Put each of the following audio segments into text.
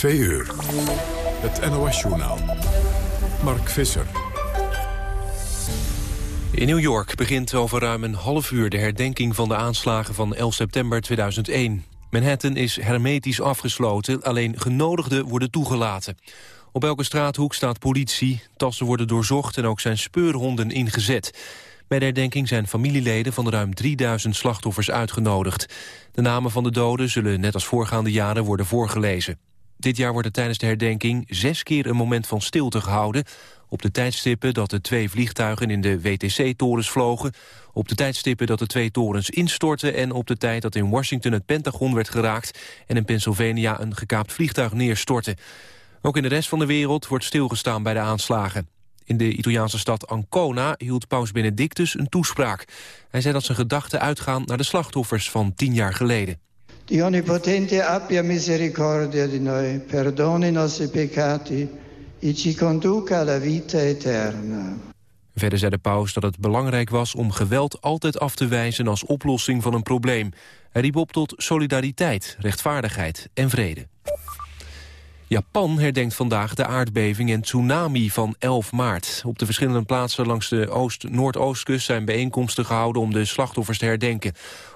Twee uur. Het NOS-journaal. Mark Visser. In New York begint over ruim een half uur de herdenking van de aanslagen van 11 september 2001. Manhattan is hermetisch afgesloten, alleen genodigden worden toegelaten. Op elke straathoek staat politie, tassen worden doorzocht en ook zijn speurhonden ingezet. Bij de herdenking zijn familieleden van de ruim 3000 slachtoffers uitgenodigd. De namen van de doden zullen net als voorgaande jaren worden voorgelezen. Dit jaar wordt er tijdens de herdenking zes keer een moment van stilte gehouden. Op de tijdstippen dat de twee vliegtuigen in de WTC-torens vlogen. Op de tijdstippen dat de twee torens instortten. En op de tijd dat in Washington het Pentagon werd geraakt. En in Pennsylvania een gekaapt vliegtuig neerstortte. Ook in de rest van de wereld wordt stilgestaan bij de aanslagen. In de Italiaanse stad Ancona hield paus Benedictus een toespraak. Hij zei dat zijn gedachten uitgaan naar de slachtoffers van tien jaar geleden. Die Onnipotente abbia misericordia di noi, perdoni i nostri peccati e ci conduca alla vita eterna. Verder zei de paus dat het belangrijk was om geweld altijd af te wijzen als oplossing van een probleem. Hij riep op tot solidariteit, rechtvaardigheid en vrede. Japan herdenkt vandaag de aardbeving en tsunami van 11 maart. Op de verschillende plaatsen langs de oost noordoostkust zijn bijeenkomsten gehouden om de slachtoffers te herdenken.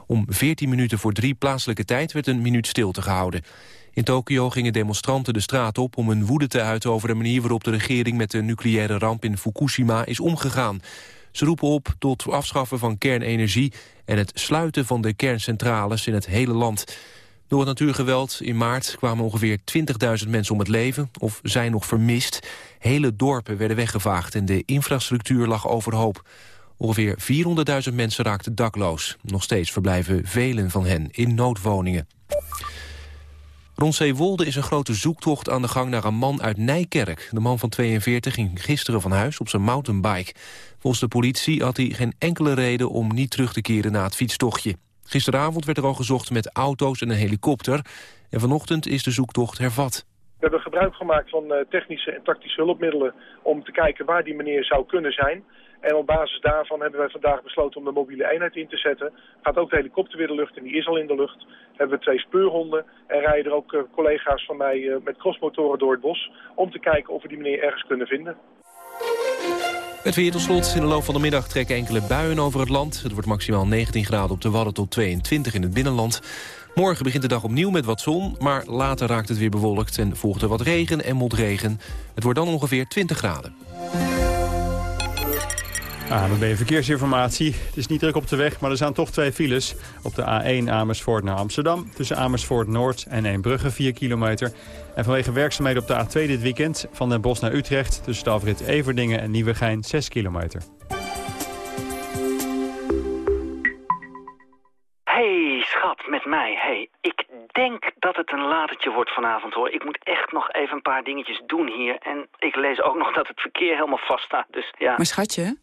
Om 14 minuten voor drie plaatselijke tijd werd een minuut stilte gehouden. In Tokio gingen demonstranten de straat op om hun woede te uiten over de manier waarop de regering met de nucleaire ramp in Fukushima is omgegaan. Ze roepen op tot afschaffen van kernenergie en het sluiten van de kerncentrales in het hele land. Door het natuurgeweld in maart kwamen ongeveer 20.000 mensen om het leven of zijn nog vermist. Hele dorpen werden weggevaagd en de infrastructuur lag overhoop. Ongeveer 400.000 mensen raakten dakloos. Nog steeds verblijven velen van hen in noodwoningen. Rond Zeewolde is een grote zoektocht aan de gang naar een man uit Nijkerk. De man van 42 ging gisteren van huis op zijn mountainbike. Volgens de politie had hij geen enkele reden om niet terug te keren na het fietstochtje. Gisteravond werd er al gezocht met auto's en een helikopter. En vanochtend is de zoektocht hervat. We hebben gebruik gemaakt van eh, technische en tactische hulpmiddelen... om te kijken waar die meneer zou kunnen zijn. En op basis daarvan hebben wij vandaag besloten om de mobiele eenheid in te zetten. Gaat ook de helikopter weer de lucht en die is al in de lucht. Hebben we twee speurhonden en rijden er ook uh, collega's van mij uh, met crossmotoren door het bos... om te kijken of we die meneer ergens kunnen vinden. Het weer tot slot. In de loop van de middag trekken enkele buien over het land. Het wordt maximaal 19 graden op de Wadden tot 22 in het binnenland. Morgen begint de dag opnieuw met wat zon, maar later raakt het weer bewolkt... en volgt er wat regen en motregen. Het wordt dan ongeveer 20 graden. ANWB Verkeersinformatie. Het is niet druk op de weg, maar er zijn toch twee files. Op de A1 Amersfoort naar Amsterdam. Tussen Amersfoort Noord en Eembrugge 4 kilometer. En vanwege werkzaamheden op de A2 dit weekend... van Den Bosch naar Utrecht tussen de afrit Everdingen en Nieuwegein 6 kilometer. Hey, schat, met mij. Hey, ik denk dat het een latertje wordt vanavond, hoor. Ik moet echt nog even een paar dingetjes doen hier. En ik lees ook nog dat het verkeer helemaal vast staat, dus ja. Maar schatje?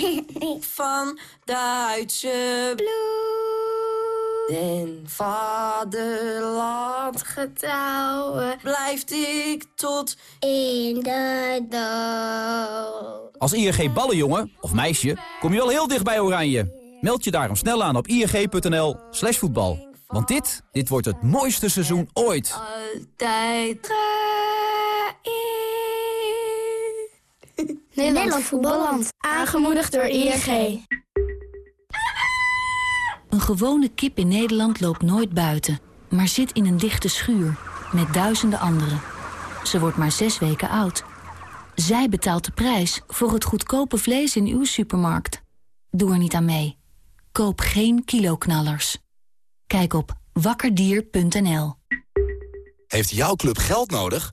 van Duitse bloed. En vaderland getrouwen blijft ik tot in de dood. Als ING ballenjongen of meisje kom je al heel dicht bij Oranje. Meld je daarom snel aan op ing.nl slash voetbal. Want dit, dit wordt het mooiste seizoen ooit. Altijd Nederland voetballand. Aangemoedigd door ING. Een gewone kip in Nederland loopt nooit buiten, maar zit in een dichte schuur met duizenden anderen. Ze wordt maar zes weken oud. Zij betaalt de prijs voor het goedkope vlees in uw supermarkt. Doe er niet aan mee. Koop geen kiloknallers. Kijk op wakkerdier.nl. Heeft jouw club geld nodig?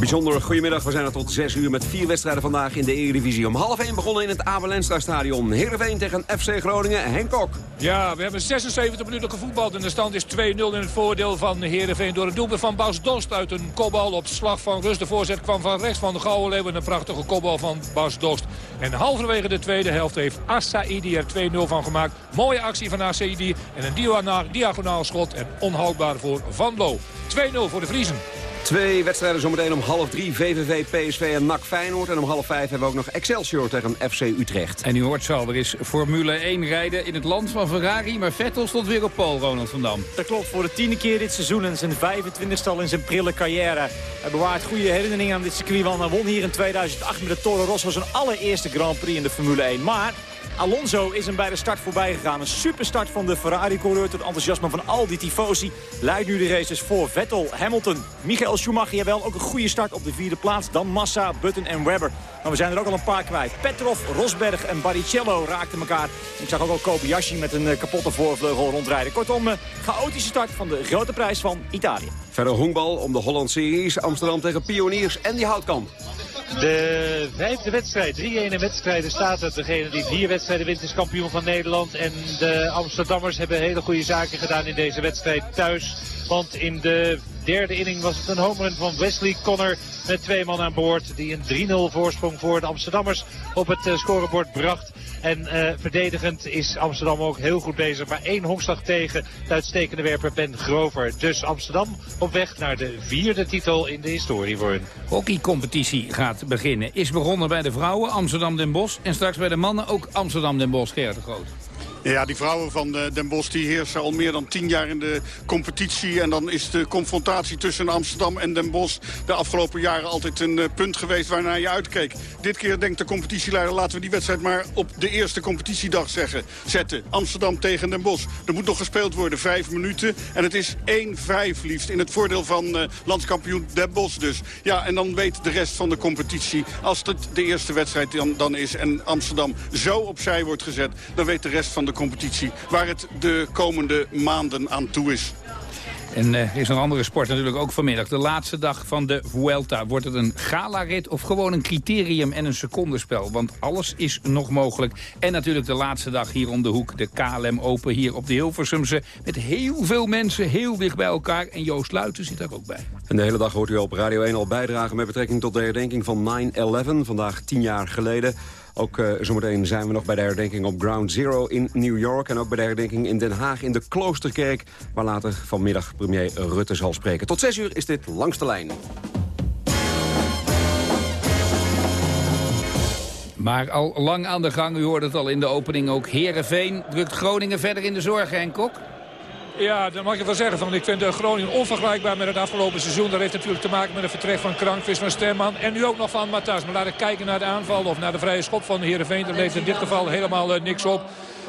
Bijzonder goedemiddag. We zijn er tot 6 uur met vier wedstrijden vandaag in de Eredivisie. Om half 1 begonnen in het Abelenstra stadion. Heerenveen tegen FC Groningen. Henk Kok. Ja, we hebben 76 minuten gevoetbald en de stand is 2-0 in het voordeel van Heerenveen. Door het doelpunt van Bas Dost uit een kopbal op slag van rust. De voorzet kwam van rechts van de Gouwenleeuw en een prachtige kopbal van Bas Dost. En halverwege de tweede helft heeft Assaidi er 2-0 van gemaakt. Mooie actie van Assaidi en een diagonaal schot en onhoudbaar voor Van Loo. 2-0 voor de Vriezen. Twee wedstrijden zometeen om half drie. VVV, PSV en NAC Feyenoord. En om half vijf hebben we ook nog Excelsior tegen FC Utrecht. En u hoort zo, er is Formule 1 rijden in het land van Ferrari. Maar Vettel stond weer op Paul, Ronald van Dam. Dat klopt, voor de tiende keer dit seizoen. En zijn 25 al in zijn prille carrière. Hij bewaart goede herinneringen aan dit circuit. Want hij won hier in 2008 met de Toro Rosso zijn allereerste Grand Prix in de Formule 1. Maar Alonso is hem bij de start voorbij gegaan. Een superstart van de Ferrari-coureur tot enthousiasme van al die tifosi. Leidt nu de races voor Vettel, Hamilton, Michael Schumacher. Jawel, ook een goede start op de vierde plaats. Dan Massa, Button en Webber. Maar we zijn er ook al een paar kwijt. Petrov, Rosberg en Barrichello raakten elkaar. Ik zag ook al Kobayashi met een kapotte voorvleugel rondrijden. Kortom, een chaotische start van de grote prijs van Italië. Verder honkbal om de Holland Series. Amsterdam tegen Pioniers en die Houtkamp. De vijfde wedstrijd, 3-1 wedstrijden staat het. Degene die vier wedstrijden wint is kampioen van Nederland. En de Amsterdammers hebben hele goede zaken gedaan in deze wedstrijd thuis. Want in de derde inning was het een homerun van Wesley Connor met twee man aan boord. Die een 3-0 voorsprong voor de Amsterdammers op het uh, scorebord bracht. En uh, verdedigend is Amsterdam ook heel goed bezig. Maar één honkslag tegen de uitstekende werper Ben Grover. Dus Amsterdam op weg naar de vierde titel in de historie voor hun. Hockeycompetitie gaat beginnen. Is begonnen bij de vrouwen Amsterdam Den Bosch. En straks bij de mannen ook Amsterdam Den Bosch. Gerard de Groot. Ja, die vrouwen van Den Bosch die heersen al meer dan tien jaar in de competitie. En dan is de confrontatie tussen Amsterdam en Den Bosch de afgelopen jaren altijd een punt geweest waarnaar je uitkeek. Dit keer denkt de competitieleider laten we die wedstrijd maar op de eerste competitiedag zeggen, zetten. Amsterdam tegen Den Bosch. Er moet nog gespeeld worden, vijf minuten. En het is 1-5 liefst in het voordeel van uh, landskampioen Den Bosch dus. Ja, en dan weet de rest van de competitie, als het de eerste wedstrijd dan, dan is en Amsterdam zo opzij wordt gezet, dan weet de rest van de competitie waar het de komende maanden aan toe is. En uh, er is een andere sport natuurlijk ook vanmiddag. De laatste dag van de Vuelta. Wordt het een galarit of gewoon een criterium en een secondenspel? Want alles is nog mogelijk. En natuurlijk de laatste dag hier om de hoek. De KLM Open hier op de Hilversumse. Met heel veel mensen heel dicht bij elkaar. En Joost Luiten zit daar ook bij. En de hele dag hoort u op Radio 1 al bijdragen met betrekking tot de herdenking van 9-11. Vandaag tien jaar geleden. Ook uh, zometeen zijn we nog bij de herdenking op Ground Zero in New York... en ook bij de herdenking in Den Haag in de Kloosterkerk... waar later vanmiddag premier Rutte zal spreken. Tot zes uur is dit Langs de Lijn. Maar al lang aan de gang, u hoorde het al in de opening ook. Herenveen drukt Groningen verder in de zorg, Henk Kok? Ja, dat mag je wel zeggen. Van, ik vind Groningen onvergelijkbaar met het afgelopen seizoen. Dat heeft natuurlijk te maken met het vertrek van Krankvis, van Stemman. En nu ook nog van Matas. Maar laat ik kijken naar de aanval of naar de vrije schop van Heerenveen. Dat levert in dit geval helemaal uh, niks op.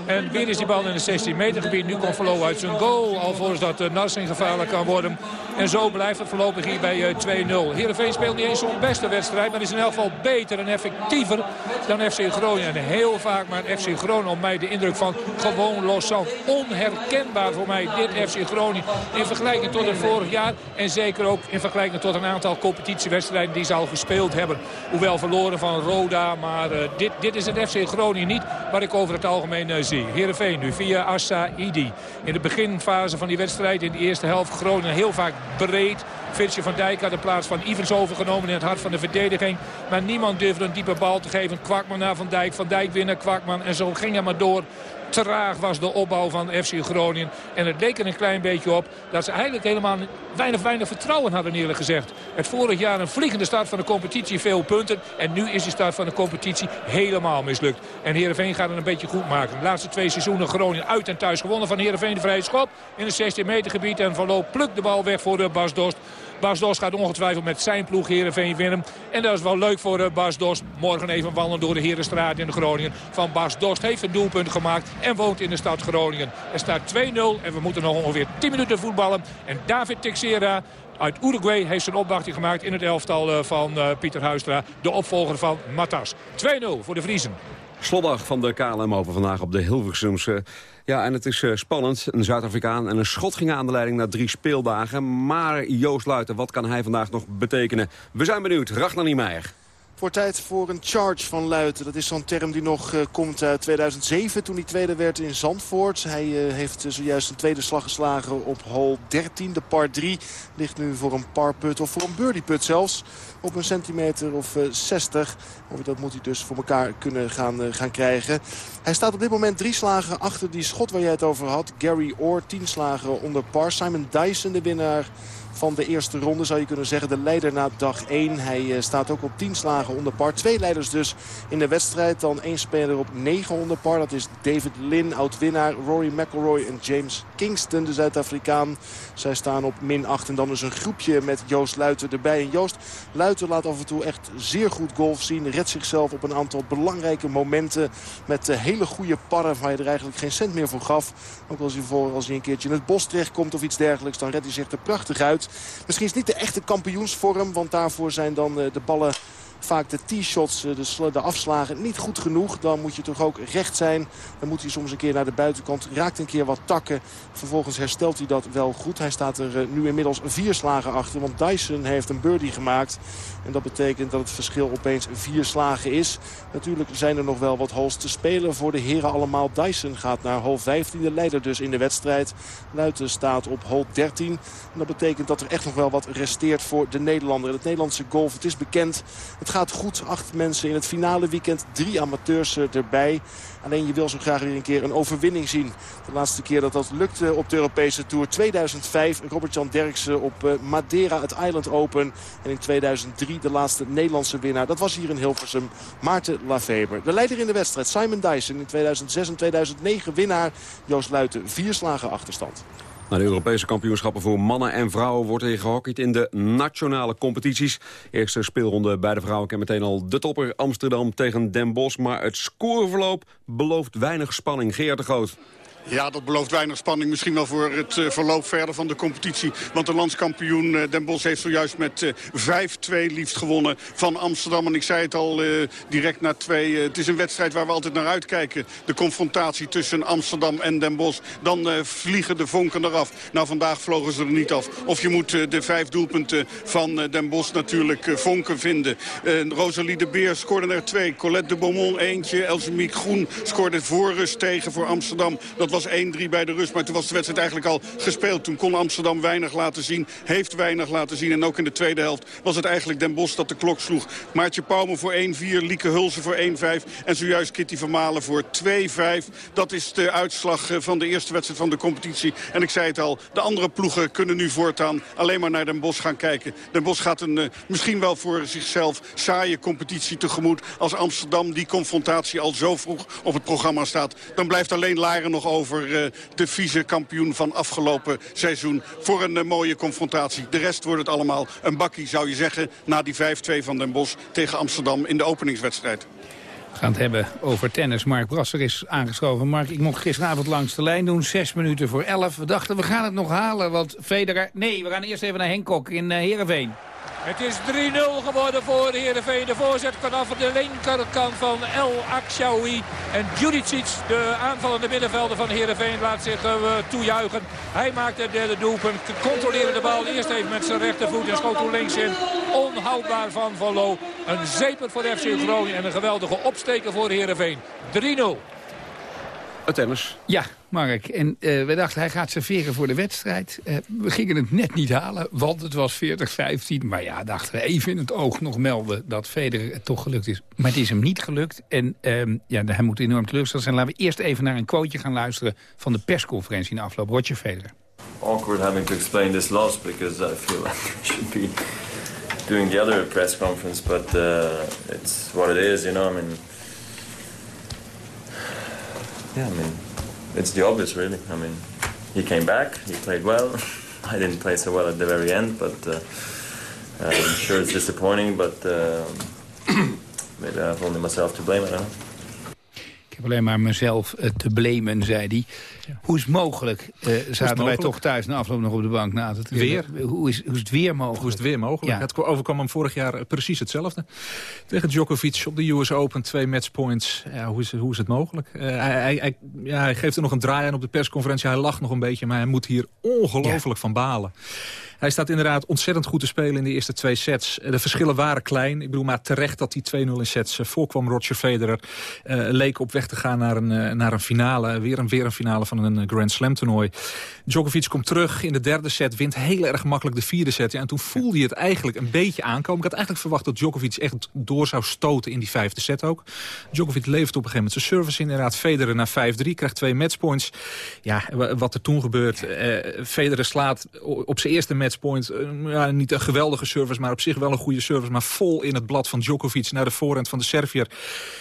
En weer is die bal in het 16 meter gebied. Nu komt Verlo uit zijn goal. Alvorens dat Narsing gevaarlijk kan worden. En zo blijft het voorlopig hier bij uh, 2-0. Heerenveen speelt niet eens zo'n beste wedstrijd. Maar is in elk geval beter en effectiever dan FC Groningen. En heel vaak maar FC Groningen op mij de indruk van gewoon loszand. Onherkenbaar voor mij dit FC Groningen. In vergelijking tot het vorig jaar. En zeker ook in vergelijking tot een aantal competitiewedstrijden die ze al gespeeld hebben. Hoewel verloren van Roda. Maar uh, dit, dit is het FC Groningen niet. Waar ik over het algemeen uh, zie. Heerenveen nu via Assa Idi. In de beginfase van die wedstrijd in de eerste helft Groningen heel vaak breed. Virtje van Dijk had de plaats van Ivens overgenomen in het hart van de verdediging. Maar niemand durfde een diepe bal te geven. Kwakman naar Van Dijk. Van Dijk weer naar Kwakman. En zo ging hij maar door. traag was de opbouw van FC Groningen. En het leek er een klein beetje op dat ze eigenlijk helemaal weinig, weinig vertrouwen hadden eerlijk gezegd. Het vorig jaar een vliegende start van de competitie, veel punten. En nu is de start van de competitie helemaal mislukt. En Heerenveen gaat het een beetje goed maken. De laatste twee seizoenen Groningen uit en thuis gewonnen van Heerenveen. De vrije schop in het 16 meter gebied. En Van Loo plukt de bal weg voor de Bas Dost. Bas Dos gaat ongetwijfeld met zijn ploeg Heerenveen winnen. En dat is wel leuk voor uh, Bas Dost. Morgen even wandelen door de Herenstraat in Groningen. Van Bas Dost heeft een doelpunt gemaakt en woont in de stad Groningen. Er staat 2-0 en we moeten nog ongeveer 10 minuten voetballen. En David Texera uit Uruguay heeft zijn opwachting gemaakt in het elftal eh, van uh, Pieter Huistra. De opvolger van Matas. 2-0 voor de Vriezen. Slotdag van de KLM Open vandaag op de Hilversumse. Ja, en het is uh, spannend. Een Zuid-Afrikaan en een Schot gingen aan de leiding na drie speeldagen. Maar Joost Luiten, wat kan hij vandaag nog betekenen? We zijn benieuwd. Ragnar Niemeyer. Voor tijd voor een charge van Luiten. Dat is zo'n term die nog uh, komt uit 2007 toen hij tweede werd in Zandvoort. Hij uh, heeft zojuist een tweede slag geslagen op hole 13. De par 3 ligt nu voor een par put of voor een birdie put zelfs. Op een centimeter of uh, 60. Dat moet hij dus voor elkaar kunnen gaan, gaan krijgen. Hij staat op dit moment drie slagen achter die schot waar jij het over had. Gary Orr, tien slagen onder par. Simon Dyson, de winnaar van de eerste ronde zou je kunnen zeggen. De leider na dag 1. Hij uh, staat ook op 10 slagen onder par. Twee leiders dus in de wedstrijd. Dan één speler op 9 onder par. Dat is David Lynn, oud-winnaar. Rory McIlroy en James Kingston, de Zuid-Afrikaan. Zij staan op min 8. En dan is een groepje met Joost Luiten erbij. En Joost Luiten laat af en toe echt zeer goed golf zien. Redt zichzelf op een aantal belangrijke momenten. Met uh, hele goede parren waar je er eigenlijk geen cent meer voor gaf. Ook als hij, voor, als hij een keertje in het bos terechtkomt of iets dergelijks. Dan redt hij zich er prachtig uit. Misschien is het niet de echte kampioensvorm. Want daarvoor zijn dan de ballen vaak de tee-shots, de, de afslagen, niet goed genoeg. Dan moet je toch ook recht zijn. Dan moet hij soms een keer naar de buitenkant. Raakt een keer wat takken. Vervolgens herstelt hij dat wel goed. Hij staat er nu inmiddels vier slagen achter. Want Dyson heeft een birdie gemaakt. En dat betekent dat het verschil opeens vier slagen is. Natuurlijk zijn er nog wel wat holes te spelen voor de heren allemaal. Dyson gaat naar hole 15. De leider dus in de wedstrijd. Luiten staat op hole 13. En dat betekent dat er echt nog wel wat resteert voor de Nederlander. Het Nederlandse golf, het is bekend. Het gaat goed. Acht mensen in het finale weekend. Drie amateurs erbij. Alleen je wil zo graag weer een keer een overwinning zien. De laatste keer dat dat lukte op de Europese Tour. 2005 Robert-Jan Derksen op Madeira, het Island Open. En in 2003 de laatste Nederlandse winnaar. Dat was hier in Hilversum, Maarten Lafeber. De leider in de wedstrijd, Simon Dyson. In 2006 en 2009 winnaar. Joost Luiten, vier slagen achterstand. Na de Europese kampioenschappen voor mannen en vrouwen wordt er gehockeyd in de nationale competities. Eerste speelronde bij de vrouwen en meteen al de topper Amsterdam tegen Den Bosch. Maar het scoreverloop belooft weinig spanning. Geert de Groot. Ja, dat belooft weinig spanning. Misschien wel voor het uh, verloop verder van de competitie. Want de landskampioen uh, Den Bosch heeft zojuist met uh, 5-2 liefst gewonnen van Amsterdam. En ik zei het al direct na twee. het is een wedstrijd waar we altijd naar uitkijken. De confrontatie tussen Amsterdam en Den Bosch. Dan vliegen de vonken eraf. Nou, vandaag vlogen ze er niet af. Of je moet de vijf doelpunten van Den Bosch natuurlijk vonken vinden. Rosalie de Beer scoorde er twee. Colette de Beaumont eentje. Elsemiek Groen scoorde voor rust tegen voor Amsterdam. Dat was 1-3 bij de rust. Maar toen was de wedstrijd eigenlijk al gespeeld. Toen kon Amsterdam weinig laten zien. Heeft weinig laten zien. En ook in de tweede helft was het eigenlijk Den Bosch dat de klok sloeg. Maartje Pauwme voor 1-4. Lieke Hulsen voor 1-5. En zojuist Kitty van Malen voor 2-5. Dat is de uitslag van de eerste wedstrijd van de competitie. En ik zei het al, de andere ploegen kunnen nu voortaan alleen maar naar Den Bosch gaan kijken. Den Bosch gaat een uh, misschien wel voor zichzelf saaie competitie tegemoet. Als Amsterdam die confrontatie al zo vroeg op het programma staat. Dan blijft alleen Laren nog over over uh, de vice-kampioen van afgelopen seizoen. Voor een uh, mooie confrontatie. De rest wordt het allemaal een bakkie, zou je zeggen... na die 5-2 van Den Bosch tegen Amsterdam in de openingswedstrijd. We gaan het hebben over tennis. Mark Brasser is aangeschoven. Mark, ik mocht gisteravond langs de lijn doen. Zes minuten voor elf. We dachten, we gaan het nog halen. Want Federer... Nee, we gaan eerst even naar Henk Kok in uh, Heerenveen. Het is 3-0 geworden voor Heerenveen. De voorzet vanaf de linkerkant van El Akshawi. En Judicic, de aanvallende middenvelder van Heerenveen, laat zich uh, toejuichen. Hij maakt het derde doelpunt. Controleerde de bal eerst even met zijn rechtervoet en schoot toen links in. Onhoudbaar van Volo. Een zeper voor FC Groningen en een geweldige opsteker voor Heerenveen. 3-0. Het tennis. Ja, Mark. En uh, we dachten, hij gaat serveren voor de wedstrijd. Uh, we gingen het net niet halen, want het was 40-15. Maar ja, dachten we even in het oog nog melden dat Federer het toch gelukt is. Maar het is hem niet gelukt. En uh, ja, hij moet enorm teleurgesteld zijn. Laten we eerst even naar een quoteje gaan luisteren... van de persconferentie in de afloop. Roger Federer. Awkward having to explain this loss because I feel like I should be doing the other press conference. But uh, it's what it is, you know. I mean... Yeah, I mean, it's the obvious, really. I mean, he came back, he played well. I didn't play so well at the very end, but uh, I'm sure it's disappointing. But uh, maybe I have only myself to blame. I don't know. Heb alleen maar mezelf uh, te blamen, zei hij. Hoe is het mogelijk? Uh, zaten wij toch thuis na afloop nog op de bank na te Weer. Hoe is, hoe is het weer mogelijk? Hoe is het weer mogelijk? Ja. Het overkwam hem vorig jaar precies hetzelfde. Tegen Djokovic op de US Open, twee matchpoints. Ja, hoe, is, hoe is het mogelijk? Uh, hij, hij, ja, hij geeft er nog een draai aan op de persconferentie. Hij lacht nog een beetje, maar hij moet hier ongelooflijk van balen. Hij staat inderdaad ontzettend goed te spelen in de eerste twee sets. De verschillen waren klein. Ik bedoel maar terecht dat die 2-0 in sets voorkwam. Roger Federer uh, leek op weg te gaan naar een, naar een finale. Weer een, weer een finale van een Grand Slam toernooi. Djokovic komt terug in de derde set. Wint heel erg makkelijk de vierde set. Ja, en toen voelde hij het eigenlijk een beetje aankomen. Ik had eigenlijk verwacht dat Djokovic echt door zou stoten in die vijfde set ook. Djokovic levert op een gegeven moment zijn service in. Inderdaad, Federer naar 5-3. Krijgt twee matchpoints. Ja, wat er toen gebeurt. Uh, Federer slaat op zijn eerste matchpoint. Ja, niet een geweldige service, maar op zich wel een goede service. Maar vol in het blad van Djokovic naar de voorhand van de Servier.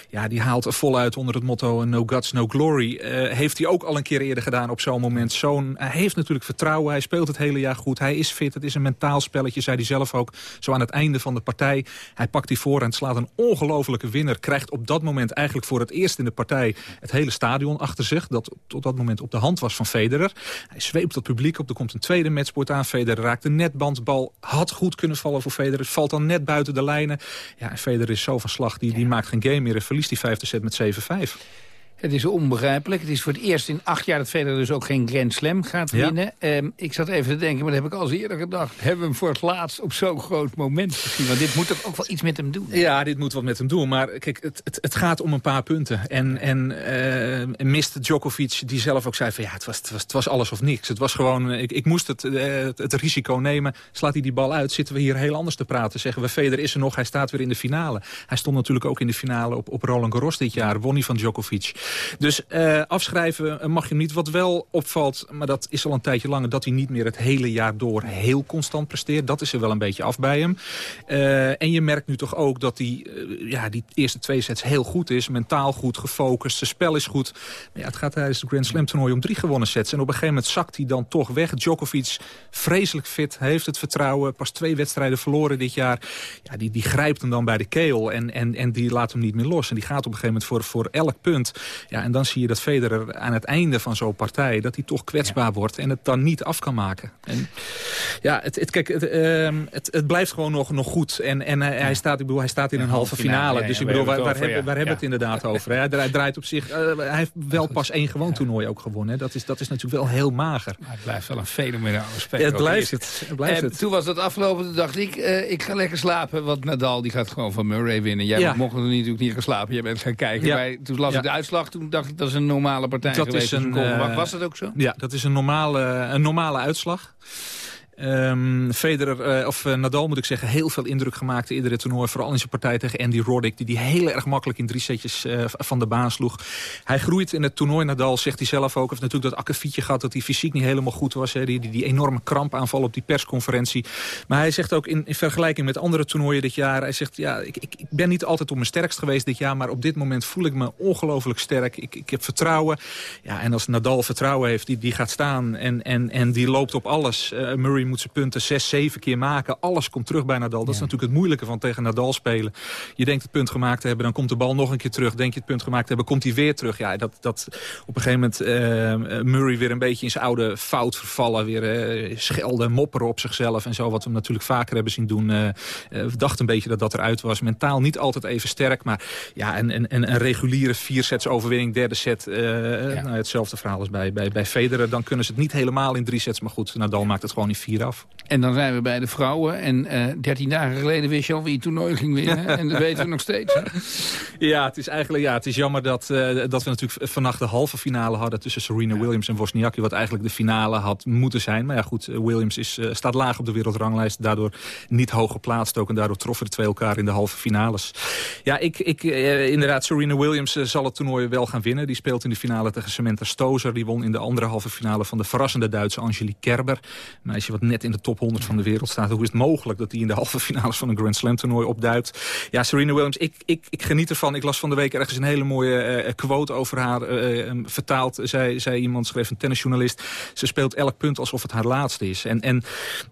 Ja, die haalt er voluit onder het motto no guts, no glory. Uh, heeft hij ook al een keer eerder gedaan op zo'n moment. Zo'n, hij heeft natuurlijk vertrouwen. Hij speelt het hele jaar goed. Hij is fit. Het is een mentaal spelletje, zei hij zelf ook. Zo aan het einde van de partij. Hij pakt die voorhand, slaat een ongelofelijke winner. Krijgt op dat moment eigenlijk voor het eerst in de partij het hele stadion achter zich. Dat tot dat moment op de hand was van Federer. Hij zweept het publiek op. Er komt een tweede matchpoint aan. Federer raakt de netbandbal. Had goed kunnen vallen voor Federer. Het valt dan net buiten de lijnen. Ja, en Federer is zo van slag. Die, die maakt geen game meer. En verliest die vijfde set met 7-5. Het is onbegrijpelijk. Het is voor het eerst in acht jaar dat Federer dus ook geen Grand Slam gaat winnen. Ja. Um, ik zat even te denken, maar dat heb ik al eerder gedacht. Hebben we hem voor het laatst op zo'n groot moment gezien? Want dit moet toch ook wel iets met hem doen? Ja, dit moet wat met hem doen. Maar kijk, het, het, het gaat om een paar punten. En, en uh, mist Djokovic, die zelf ook zei van ja, het was, het was, het was alles of niks. Het was gewoon, ik, ik moest het, uh, het, het, risico nemen. Slaat hij die bal uit, zitten we hier heel anders te praten. Zeggen we, Federer is er nog, hij staat weer in de finale. Hij stond natuurlijk ook in de finale op, op Roland Garros dit jaar. Won hij van Djokovic. Dus uh, afschrijven mag je hem niet. Wat wel opvalt, maar dat is al een tijdje langer... dat hij niet meer het hele jaar door heel constant presteert. Dat is er wel een beetje af bij hem. Uh, en je merkt nu toch ook dat hij ja, die eerste twee sets heel goed is. Mentaal goed, gefocust, zijn spel is goed. Ja, het gaat tijdens het Grand Slam toernooi om drie gewonnen sets. En op een gegeven moment zakt hij dan toch weg. Djokovic, vreselijk fit, heeft het vertrouwen. Pas twee wedstrijden verloren dit jaar. Ja, die, die grijpt hem dan bij de keel en, en, en die laat hem niet meer los. En die gaat op een gegeven moment voor, voor elk punt. Ja, en dan zie je dat Federer aan het einde van zo'n partij... dat hij toch kwetsbaar ja. wordt en het dan niet af kan maken. En ja, het, het, kijk, het, uh, het, het blijft gewoon nog, nog goed. En, en hij, staat, ik bedoel, hij staat in een halve finale. Ja, dus ik bedoel, waar, waar, hebben, waar hebben we het inderdaad over? Hij, draait op zich... Uh, hij heeft wel pas één gewoon toernooi ook gewonnen. Dat is, dat is natuurlijk wel heel mager. Maar het blijft wel een fenomenale speler. het blijft het. het, blijft het. Toen was het afgelopen, toen dacht ik... Uh, ik ga lekker slapen, want Nadal die gaat gewoon van Murray winnen. Jij mocht er natuurlijk niet geslapen. Jij bent gaan kijken. Toen las ik de uitslag, toen dacht ik dat is een normale partij dat geweest. Is een, uh, was dat ook zo? Ja, dat is een normale, een normale uitslag. Um, Federer, uh, of uh, Nadal moet ik zeggen, heel veel indruk gemaakt in iedere toernooi. Vooral in zijn partij tegen Andy Roddick, die die heel erg makkelijk in drie setjes uh, van de baan sloeg. Hij groeit in het toernooi, Nadal, zegt hij zelf ook. Heeft natuurlijk dat akkefietje gehad dat hij fysiek niet helemaal goed was. Die, die, die enorme krampaanval op die persconferentie. Maar hij zegt ook in, in vergelijking met andere toernooien dit jaar. Hij zegt, ja, ik, ik, ik ben niet altijd op mijn sterkst geweest dit jaar. Maar op dit moment voel ik me ongelooflijk sterk. Ik, ik heb vertrouwen. Ja, en als Nadal vertrouwen heeft, die, die gaat staan en, en, en die loopt op alles. Murray moet zijn punten zes, zeven keer maken. Alles komt terug bij Nadal. Dat ja. is natuurlijk het moeilijke van tegen Nadal spelen. Je denkt het punt gemaakt te hebben, dan komt de bal nog een keer terug. Denk je het punt gemaakt te hebben, komt hij weer terug. Ja, dat, dat op een gegeven moment uh, Murray weer een beetje in zijn oude fout vervallen. Weer uh, schelden, mopperen op zichzelf en zo. Wat we hem natuurlijk vaker hebben zien doen. Uh, we dachten een beetje dat dat eruit was. Mentaal niet altijd even sterk. Maar ja, een, een, een reguliere vier sets overwinning. Derde set, ja. nou, hetzelfde verhaal als bij, bij, bij Federer. Dan kunnen ze het niet helemaal in drie sets. Maar goed, Nadal maakt het gewoon in vier af. En dan zijn we bij de vrouwen. En uh, 13 dagen geleden wist je al wie het toernooi ging winnen. en dat weten we nog steeds. Ja, het is eigenlijk ja, het is jammer dat, uh, dat we natuurlijk vannacht de halve finale hadden... tussen Serena Williams en Wozniacki. Wat eigenlijk de finale had moeten zijn. Maar ja goed, Williams is, staat laag op de wereldranglijst. Daardoor niet hoog geplaatst ook. En daardoor troffen de twee elkaar in de halve finales. Ja, ik, ik, inderdaad, Serena Williams zal het toernooi wel gaan winnen. Die speelt in de finale tegen Samantha Stozer. Die won in de andere halve finale van de verrassende Duitse Angelique Kerber. Een meisje wat net in de top 100 van de wereld staat. Hoe is het mogelijk dat hij in de halve finales van een Grand Slam toernooi opduikt? Ja, Serena Williams, ik, ik, ik geniet ervan. Ik las van de week ergens een hele mooie uh, quote over haar uh, vertaald. Zij, zij iemand schreef, een tennisjournalist. Ze speelt elk punt alsof het haar laatste is. En, en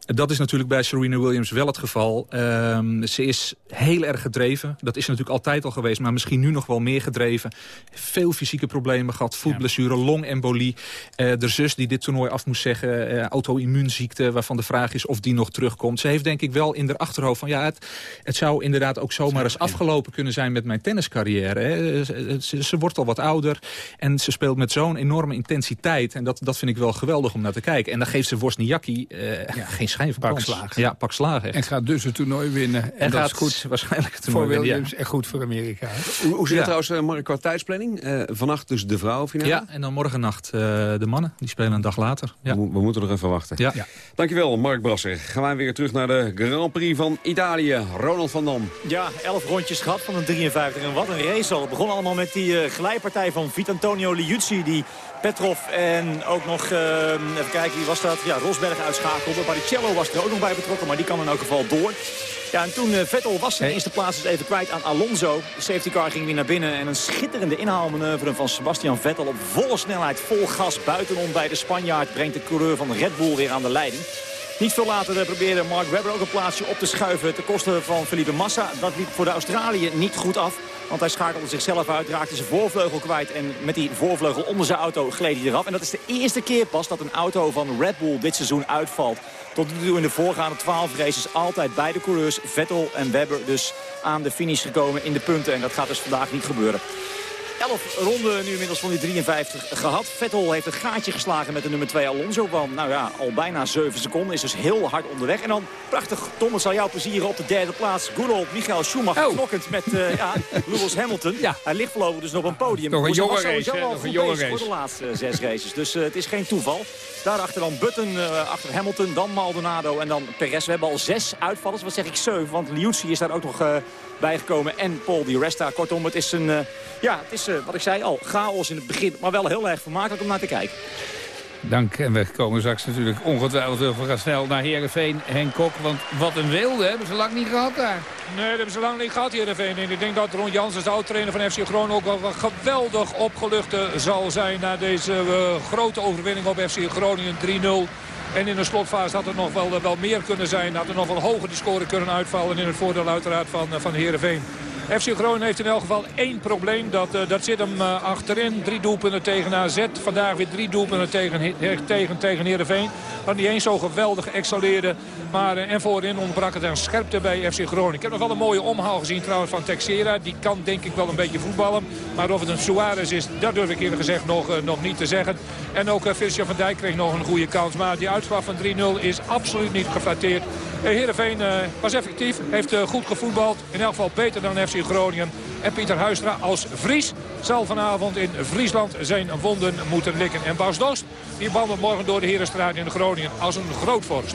dat is natuurlijk bij Serena Williams wel het geval. Um, ze is heel erg gedreven. Dat is natuurlijk altijd al geweest, maar misschien nu nog wel meer gedreven. Veel fysieke problemen gehad, voetblessure, longembolie. Uh, de zus die dit toernooi af moest zeggen, auto-immuunziekte... waarvan de vraag is of die nog terugkomt. Ze heeft denk ik wel in haar achterhoofd van... ja, het, het zou inderdaad ook zomaar eens afgelopen kunnen zijn met mijn tenniscarrière. Hè. Ze, ze, wordt al wat ouder en ze speelt met zo'n enorme intensiteit. En dat, dat vind ik wel geweldig om naar te kijken. En dan geeft ze Wozniacki uh, ja, geen schijn van pak slagen. Ja, pak slagen. En gaat dus het toernooi winnen. En, en dat gaat is goed waarschijnlijk het toernooi voor winnen, Williams en goed voor Amerika. Hoe, hoe zit het trouwens, uh, Mark, qua tijdsplanning? Uh, vannacht dus de vrouwenfinale? Ja, en dan morgen nacht uh, de mannen. Die spelen een dag later. Ja. We, we, moeten nog even wachten. Ja. ja. Dankjewel, Mark Brasser. Gaan wij weer terug naar de Grand Prix van Italië. Ronald van Dam. Ja, elf rondjes gehad van een 53. En wat een race al. Het begon allemaal met die uh, glijpartij van Vitantonio Liuzzi. Die Petrov en ook nog, uh, even kijken, wie was dat? Ja, Rosberg uitschakelde. Baricello was er ook nog bij betrokken, maar die kan in elk geval door. Ja, en toen uh, Vettel was zijn eerste plaats dus even kwijt aan Alonso. De safety car ging weer naar binnen en een schitterende inhaalmanoeuvre van Sebastian Vettel op volle snelheid, vol gas buitenom bij de Spanjaard. Brengt de coureur van Red Bull weer aan de leiding. Niet veel later probeerde Mark Webber ook een plaatsje op te schuiven ten koste van Felipe Massa. Dat liep voor de Australië niet goed af. Want hij schakelde zichzelf uit, raakte zijn voorvleugel kwijt. En met die voorvleugel onder zijn auto gleed hij eraf. En dat is de eerste keer pas dat een auto van Red Bull dit seizoen uitvalt. Tot in de voorgaande 12 races altijd beide coureurs, Vettel en Webber, dus aan de finish gekomen in de punten. En dat gaat dus vandaag niet gebeuren. 11 ronden nu inmiddels van die 53 gehad. Vettel heeft een gaatje geslagen met de nummer 2 Alonso van nou ja, al bijna 7 seconden. Is dus heel hard onderweg. En dan prachtig, Thomas zal jou plezieren op de derde plaats. Good old Michael Schumacher oh. knokkend met uh, ja, Lewis Hamilton. Ja. Hij ligt voorlopig dus nog op een podium. Nog een jonge race, al nog een jonge race. voor de laatste uh, zes races. Dus uh, het is geen toeval. Daarachter dan Button, achter Hamilton, dan Maldonado en dan Perez. We hebben al zes uitvallers, wat zeg ik, zeven. Want Liuzzi is daar ook nog bijgekomen en Paul Di Resta. Kortom, het is, een, uh, ja, het is wat ik zei al, chaos in het begin. Maar wel heel erg vermakelijk om naar te kijken. Dank. En we komen straks natuurlijk ongetwijfeld heel veel snel naar Heerenveen, Henk Kok. Want wat een wilde hebben ze lang niet gehad daar. Nee, dat hebben ze lang niet gehad, Heerenveen. En ik denk dat Ron Jansen, de oud-trainer van FC Groningen... ook wel geweldig opgelucht zal zijn... na deze uh, grote overwinning op FC Groningen 3-0. En in de slotfase had het nog wel, wel meer kunnen zijn. Had er nog wel hoger die score kunnen uitvallen. In het voordeel uiteraard van, van Heerenveen. FC Groningen heeft in elk geval één probleem. Dat, uh, dat zit hem uh, achterin. Drie doelpunten tegen AZ. Vandaag weer drie doelpunten tegen, tegen, tegen Heerenveen. Dat niet eens zo geweldig excelleerde. Maar uh, en voorin ontbrak het aan scherpte bij FC Groningen. Ik heb nog wel een mooie omhaal gezien trouwens van Texera. Die kan denk ik wel een beetje voetballen. Maar of het een Suarez is, dat durf ik eerlijk gezegd nog, nog niet te zeggen. En ook Fischer van Dijk kreeg nog een goede kans. Maar die uitslag van 3-0 is absoluut niet geflatteerd. Heerenveen was effectief, heeft goed gevoetbald. In elk geval beter dan FC Groningen. En Pieter Huistra als Fries zal vanavond in Friesland zijn wonden moeten likken. En Bas Dost die wandelt morgen door de Herenstraat in Groningen als een grootvorst.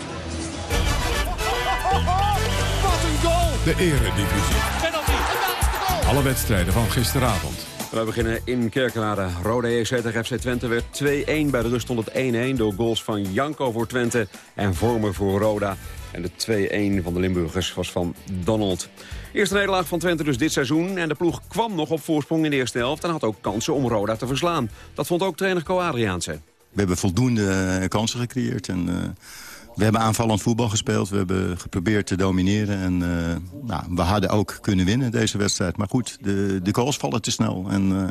Wat een goal! De eredivisie. Penalty. Alle wedstrijden van gisteravond. We beginnen in Kerkrade. Rode EC tegen FC Twente werd 2-1. Bij de rust stond het 1-1 door goals van Janko voor Twente en Vormer voor Roda. En de 2-1 van de Limburgers was van Donald. Eerste nederlaag van Twente dus dit seizoen. En de ploeg kwam nog op voorsprong in de eerste helft... en had ook kansen om Roda te verslaan. Dat vond ook trainer Co Adriaanse. We hebben voldoende kansen gecreëerd. En, uh, we hebben aanvallend voetbal gespeeld. We hebben geprobeerd te domineren. En uh, nou, we hadden ook kunnen winnen deze wedstrijd. Maar goed, de, de goals vallen te snel. En uh,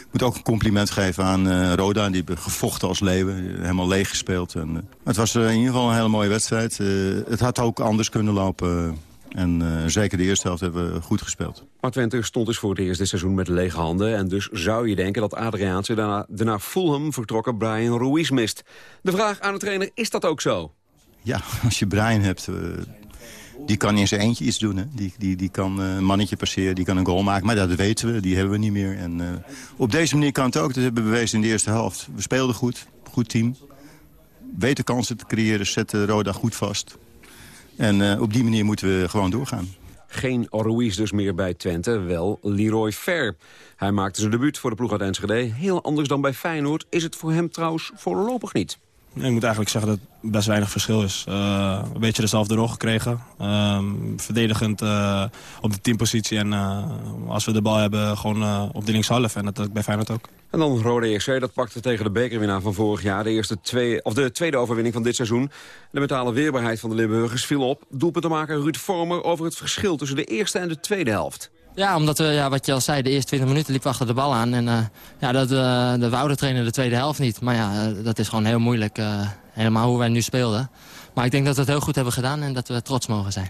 ik moet ook een compliment geven aan uh, Roda. Die hebben gevochten als leeuwen. Helemaal leeg gespeeld. En, het was in ieder geval een hele mooie wedstrijd. het had ook anders kunnen lopen. En zeker de eerste helft hebben we goed gespeeld. Maar Twente stond dus voor het eerst dit seizoen met lege handen. En dus zou je denken dat Adriaanse daarna naar Fulham vertrokken Brian Ruiz mist. De vraag aan de trainer, is dat ook zo? Ja, als je Brian hebt... die kan in zijn eentje iets doen. Hè. Die, die, die kan een mannetje passeren, die kan een goal maken. Maar dat weten we, die hebben we niet meer. En, op deze manier kan het ook. Dat hebben we bewezen in de eerste helft. We speelden goed, goed team. Weten kansen te creëren, zetten Roda goed vast. En op die manier moeten we gewoon doorgaan. Geen Ruiz dus meer bij Twente, wel Leroy Fer. Hij maakte zijn debuut voor de ploeg uit Enschede. Heel anders dan bij Feyenoord is het voor hem trouwens voorlopig niet. Ik moet eigenlijk zeggen dat het best weinig verschil is. Uh, een beetje dezelfde rol gekregen. Uh, verdedigend uh, op de teampositie. En als we de bal hebben, gewoon op de linkshalf. En dat, dat bij Feyenoord ook. En dan Rode EC, dat pakte tegen de bekerwinnaar van vorig jaar. De, eerste twee, of de tweede overwinning van dit seizoen. De mentale weerbaarheid van de Limburgers viel op. Doelpuntenmaker Ruud Vormer over het verschil tussen de eerste en de tweede helft. Ja, omdat we, ja, wat je al zei, de eerste 20 minuten liep achter de bal aan. En uh, ja, dat, uh, de Wouder trainen de tweede helft niet. Maar ja, uh, dat is gewoon heel moeilijk. helemaal hoe wij nu speelden. Maar ik denk dat we het heel goed hebben gedaan en dat we trots mogen zijn.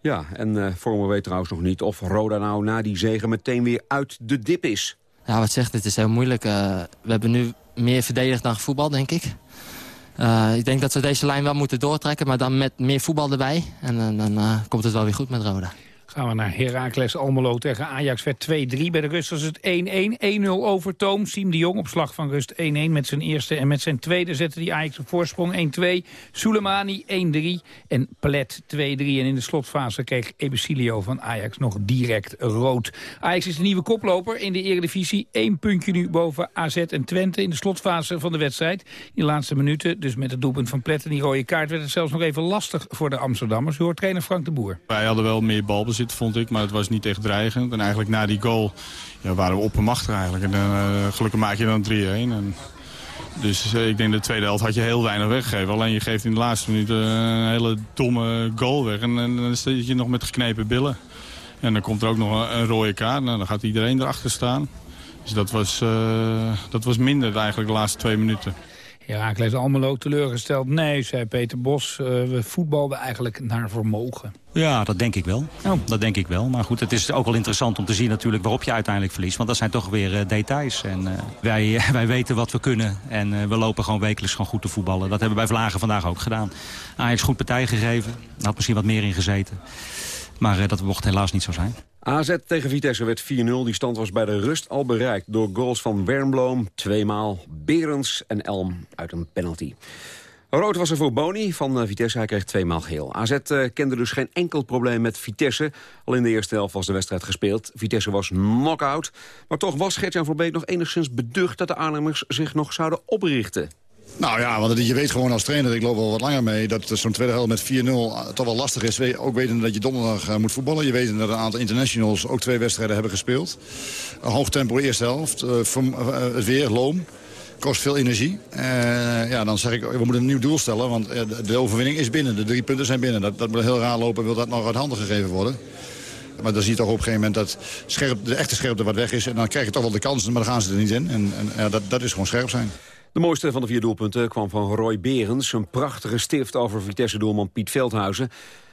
Ja, en uh, Vormer weet trouwens nog niet of Roda nou na die zegen meteen weer uit de dip is. Ja, wat zegt, het is heel moeilijk. we hebben nu meer verdedigd dan voetbal, denk ik. ik denk dat we deze lijn wel moeten doortrekken, maar dan met meer voetbal erbij. En dan komt het wel weer goed met Roda. Gaan we naar Heracles Almelo tegen Ajax. Werd 2-3 bij de rust was het 1-1. 1-0 over Toom. Siem de Jong op slag van rust 1-1 met zijn eerste. En met zijn tweede zette die Ajax op voorsprong 1-2. Soleimani 1-3. En Palet 2-3. En in de slotfase kreeg Ebesilio van Ajax nog direct rood. Ajax is de nieuwe koploper in de Eredivisie. Eén puntje nu boven AZ en Twente in de slotfase van de wedstrijd. In de laatste minuten, dus met het doelpunt van Plet en die rode kaart... werd het zelfs nog even lastig voor de Amsterdammers. U hoort trainer Frank de Boer. Wij hadden wel meer balbezit vond ik. Maar het was niet echt dreigend. En eigenlijk na die goal ja, waren we oppermachtig eigenlijk. En uh, gelukkig maak je dan 3-1. En... Dus uh, ik denk de tweede helft had je heel weinig weggegeven. Alleen je geeft in de laatste minuut een hele domme goal weg. En, dan zit je nog met geknepen billen. En dan komt er ook nog een, rode kaart. Nou, dan gaat iedereen erachter staan. Dus dat was, dat was minder eigenlijk de laatste twee minuten. Herakles Almelo teleurgesteld. Nee, zei Peter Bos, uh, we voetbalden eigenlijk naar vermogen. Ja, dat denk ik wel. Oh. Dat denk ik wel. Maar goed, het is ook wel interessant om te zien natuurlijk waarop je uiteindelijk verliest. Want dat zijn toch weer uh, details. En uh, wij, wij weten wat we kunnen. En we lopen gewoon wekelijks gewoon goed te voetballen. Dat hebben wij Vlagen vandaag ook gedaan. Ajax goed partij gegeven. Had misschien wat meer in gezeten. Maar dat mocht helaas niet zo zijn. AZ tegen Vitesse werd 4-0. Die stand was bij de rust al bereikt door goals van Wernbloem, tweemaal, Berends en Elm uit een penalty. Rood was er voor Boni van Vitesse, hij kreeg tweemaal geel. AZ uh, kende dus geen enkel probleem met Vitesse. Al in de eerste helft was de wedstrijd gespeeld. Vitesse was knock-out. Maar toch was Gertjan Verbeek nog enigszins beducht... dat de Arnhemmers zich nog zouden oprichten. Nou ja, want je weet gewoon als trainer, ik loop wel wat langer mee... dat zo'n tweede helft met 4-0 toch wel lastig is. Ook weten dat je donderdag uh, moet voetballen. Je weet dat een aantal internationals ook twee wedstrijden hebben gespeeld. Een hoog tempo eerste helft. Uh, het weer, loom. Kost veel energie. ja, dan zeg ik, we moeten een nieuw doel stellen. Want de overwinning is binnen. De drie punten zijn binnen. Dat, dat moet heel raar lopen, wil dat nog uit handen gegeven worden. Maar dan zie je toch op een gegeven moment dat scherp, de echte scherpte wat weg is. En dan krijg je toch wel de kansen, maar dan gaan ze er niet in. En, en ja, dat, dat is gewoon scherp zijn. De mooiste van de vier doelpunten kwam van Roy Berens. Een prachtige stift over Vitesse-doelman Piet Veldhuizen.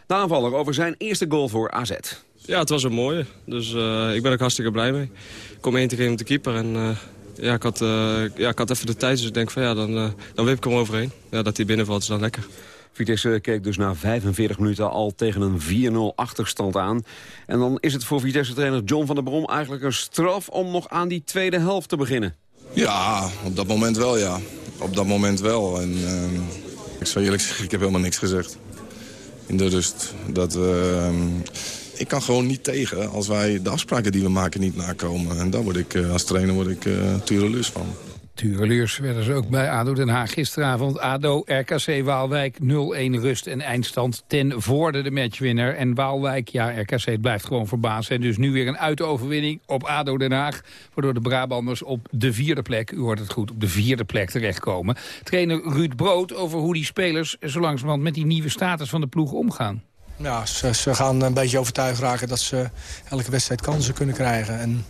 De aanvaller over zijn eerste goal voor AZ. Ja, het was een mooie. Dus uh, ik ben er hartstikke blij mee. Ik kom één te geven de keeper en uh, ja, ik, had, uh, ja, ik had even de tijd. Dus ik denk van ja, dan, dan wip ik hem overheen. Ja, dat hij binnenvalt is dan lekker. Vitesse keek dus na 45 minuten al tegen een 4-0 achterstand aan. En dan is het voor Vitesse-trainer John van der Brom eigenlijk een straf... om nog aan die tweede helft te beginnen. Ja, op dat moment wel, ja. Op dat moment wel. En, uh, ik zou eerlijk zeggen, ik heb helemaal niks gezegd. In de rust. Dat, uh, ik kan gewoon niet tegen als wij de afspraken die we maken niet nakomen. En daar word ik uh, als trainer word ik uh, turelus van. Tureleurs werden ze ook bij ADO Den Haag gisteravond. ADO, RKC Waalwijk 0-1 rust en eindstand ten voorde de matchwinner. En Waalwijk, ja, RKC blijft gewoon verbaasd. En dus nu weer een uitoverwinning op ADO Den Haag. Waardoor de Brabanders op de vierde plek, u hoort het goed, op de vierde plek terechtkomen. Trainer Ruud Brood over hoe die spelers zo langzamerhand met die nieuwe status van de ploeg omgaan. Ja, ze, ze gaan een beetje overtuigd raken dat ze elke wedstrijd kansen kunnen krijgen. En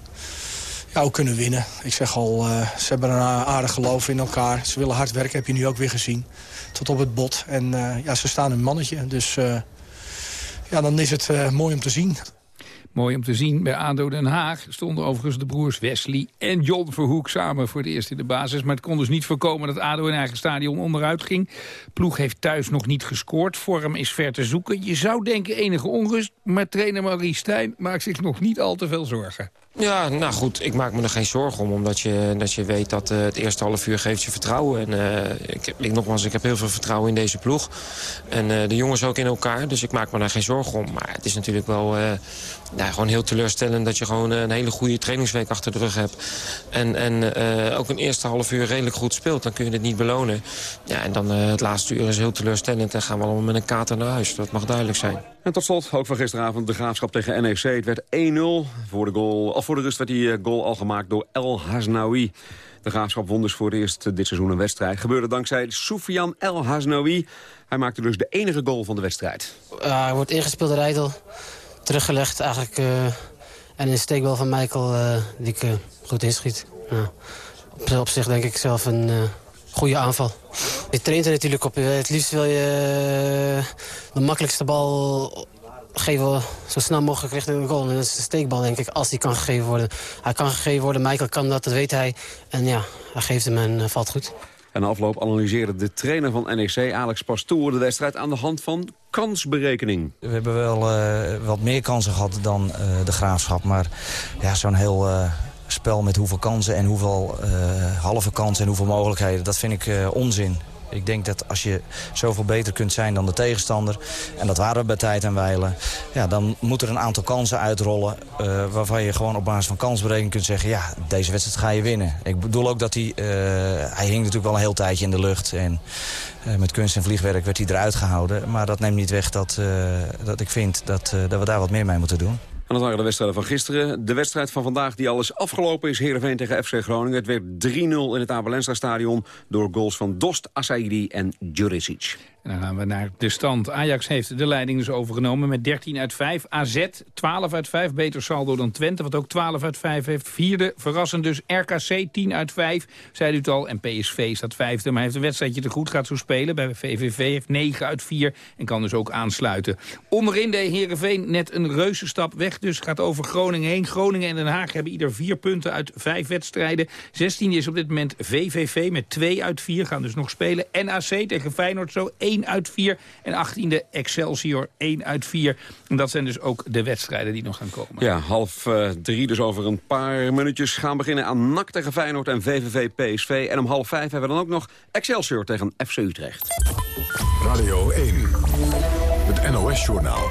ook kunnen winnen. Ik zeg al, uh, ze hebben een aardig geloof in elkaar. Ze willen hard werken, heb je nu ook weer gezien. Tot op het bot. En uh, ja, ze staan een mannetje. Dus uh, ja, dan is het mooi om te zien. Mooi om te zien, bij ADO Den Haag stonden overigens de broers Wesley en John Verhoek samen voor het eerst in de basis. Maar het kon dus niet voorkomen dat ADO in eigen stadion onderuit ging. Ploeg heeft thuis nog niet gescoord, vorm is ver te zoeken. Je zou denken enige onrust, maar trainer Marie Stijn maakt zich nog niet al te veel zorgen. Ja, nou goed, ik maak me er geen zorgen om. Omdat je, dat je weet dat uh, het eerste half uur geeft je vertrouwen. En uh, ik, ik, nogmaals, ik heb heel veel vertrouwen in deze ploeg. En uh, de jongens ook in elkaar. Dus ik maak me daar geen zorgen om. Maar het is natuurlijk wel nou, gewoon heel teleurstellend dat je gewoon een hele goede trainingsweek achter de rug hebt. En, en ook een eerste half uur redelijk goed speelt. Dan kun je het niet belonen. Ja, en dan het laatste uur is heel teleurstellend. En gaan we allemaal met een kater naar huis. Dat mag duidelijk zijn. En tot slot, ook van gisteravond, de graafschap tegen NEC. Het werd 1-0. Voor de goal, of voor de rust werd die goal al gemaakt door El Haznaoui. De Graafschap won dus voor het eerst dit seizoen een wedstrijd. Gebeurde dankzij Soufian El Haznaoui. Hij maakte dus de enige goal van de wedstrijd. Uh, hij wordt ingespeeld door Rijdel. Teruggelegd eigenlijk. Uh, en een steekbal van Michael die ik goed inschiet. op, op, zich denk ik zelf een goede aanval. Je traint er natuurlijk op. Het liefst wil je de makkelijkste bal geven zo snel mogelijk richting de goal. En dat is de steekbal, denk ik, als die kan gegeven worden. Hij kan gegeven worden, Michael kan dat, dat weet hij. En ja, hij geeft hem en uh, valt goed. En na afloop analyseerde de trainer van NEC, Alex Pastoor... de wedstrijd aan de hand van kansberekening. We hebben wel uh, wat meer kansen gehad dan uh, de Graafschap. Maar ja, zo'n heel spel met hoeveel kansen en hoeveel halve kansen en hoeveel mogelijkheden... dat vind ik onzin. Ik denk dat als je zoveel beter kunt zijn dan de tegenstander... en dat waren we bij tijd en wijlen... Ja, dan moet er een aantal kansen uitrollen... Uh, waarvan je gewoon op basis van kansberekening kunt zeggen... ja, deze wedstrijd ga je winnen. Ik bedoel ook dat hij... Uh, hij hing natuurlijk wel een heel tijdje in de lucht... en uh, met kunst en vliegwerk werd hij eruit gehouden. Maar dat neemt niet weg dat, dat ik vind dat, dat we daar wat meer mee moeten doen. En dat waren de wedstrijden van gisteren. De wedstrijd van vandaag die al is afgelopen is Heerenveen tegen FC Groningen. Het werd 3-0 in het Abelensra stadion door goals van Dost, Asaidi en Juricic. En dan gaan we naar de stand. Ajax heeft de leiding dus overgenomen met 13 uit 5. AZ 12 uit 5, beter saldo dan Twente, wat ook 12 uit 5 heeft. Vierde, verrassend dus RKC 10 uit 5, zei u het al. En PSV staat vijfde, maar heeft een wedstrijdje te goed, gaat zo spelen. Bij VVV heeft 9 uit 4 en kan dus ook aansluiten. Onderin de Heerenveen net een reuzenstap weg, dus gaat over Groningen heen. Groningen en Den Haag hebben ieder vier punten uit vijf wedstrijden. 16 is op dit moment VVV met 2 uit 4, gaan dus nog spelen. NAC tegen Feyenoord zo 1 1 uit 4. En 18e Excelsior 1 uit 4. En dat zijn dus ook de wedstrijden die nog gaan komen. Ja, half uh, drie dus over een paar minuutjes gaan beginnen aan NAC tegen Feyenoord en VVV PSV. En om half vijf hebben we dan ook nog Excelsior tegen FC Utrecht. Radio 1, het NOS-journaal.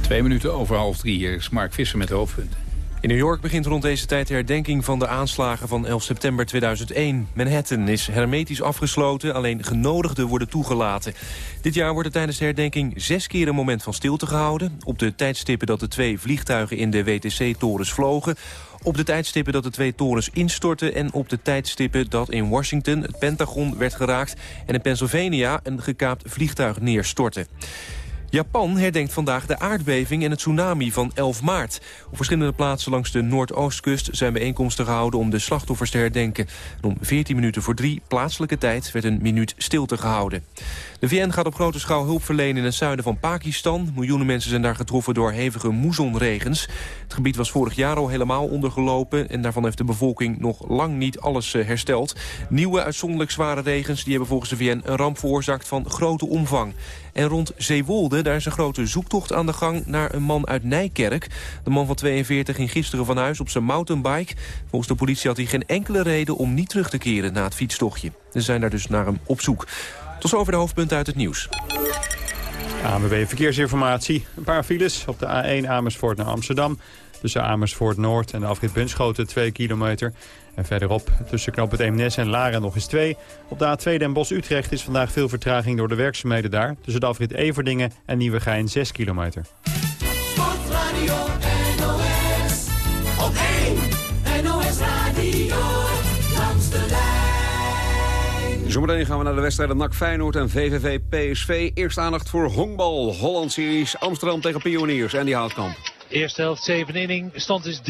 Twee minuten over half drie. Hier is Mark Visser met de hoofdpunten. In New York begint rond deze tijd de herdenking van de aanslagen van 11 september 2001. Manhattan is hermetisch afgesloten, alleen genodigden worden toegelaten. Dit jaar wordt er tijdens de herdenking zes keer een moment van stilte gehouden. Op de tijdstippen dat de twee vliegtuigen in de WTC-torens vlogen op de tijdstippen dat de twee torens instortten... en op de tijdstippen dat in Washington het Pentagon werd geraakt... en in Pennsylvania een gekaapt vliegtuig neerstortte. Japan herdenkt vandaag de aardbeving en het tsunami van 11 maart. Op verschillende plaatsen langs de Noordoostkust zijn bijeenkomsten gehouden om de slachtoffers te herdenken. om 14 minuten voor drie plaatselijke tijd werd een minuut stilte gehouden. De VN gaat op grote schaal hulp verlenen in het zuiden van Pakistan. Miljoenen mensen zijn daar getroffen door hevige moezonregens. Het gebied was vorig jaar al helemaal ondergelopen... en daarvan heeft de bevolking nog lang niet alles eh, hersteld. Nieuwe uitzonderlijk zware regens die hebben volgens de VN een ramp veroorzaakt van grote omvang. En rond Zeewolde, daar is een grote zoektocht aan de gang naar een man uit Nijkerk. De man van 42 ging gisteren van huis op zijn mountainbike. Volgens de politie had hij geen enkele reden om niet terug te keren na het fietstochtje. Ze zijn daar dus naar hem op zoek. Tot zover de hoofdpunten uit het nieuws. ANWB Verkeersinformatie. Een paar files op de A1 Amersfoort naar Amsterdam. Tussen Amersfoort Noord en de afrit Bunschoten 2 kilometer. En verderop tussen knoop het Eemnes en Laren nog eens 2. Op de A2 Den Bosch-Utrecht is vandaag veel vertraging door de werkzaamheden daar. Tussen de afrit Everdingen en Nieuwegein 6 kilometer. Sportradio NOS op 1 NOS Radio. Zometeen gaan we naar de wedstrijden NAC Feyenoord en VVV PSV. Eerst aandacht voor honkbal. Holland-series Amsterdam tegen Pioniers en die Houtkamp. Eerste helft 7 inning. Stand is 3-1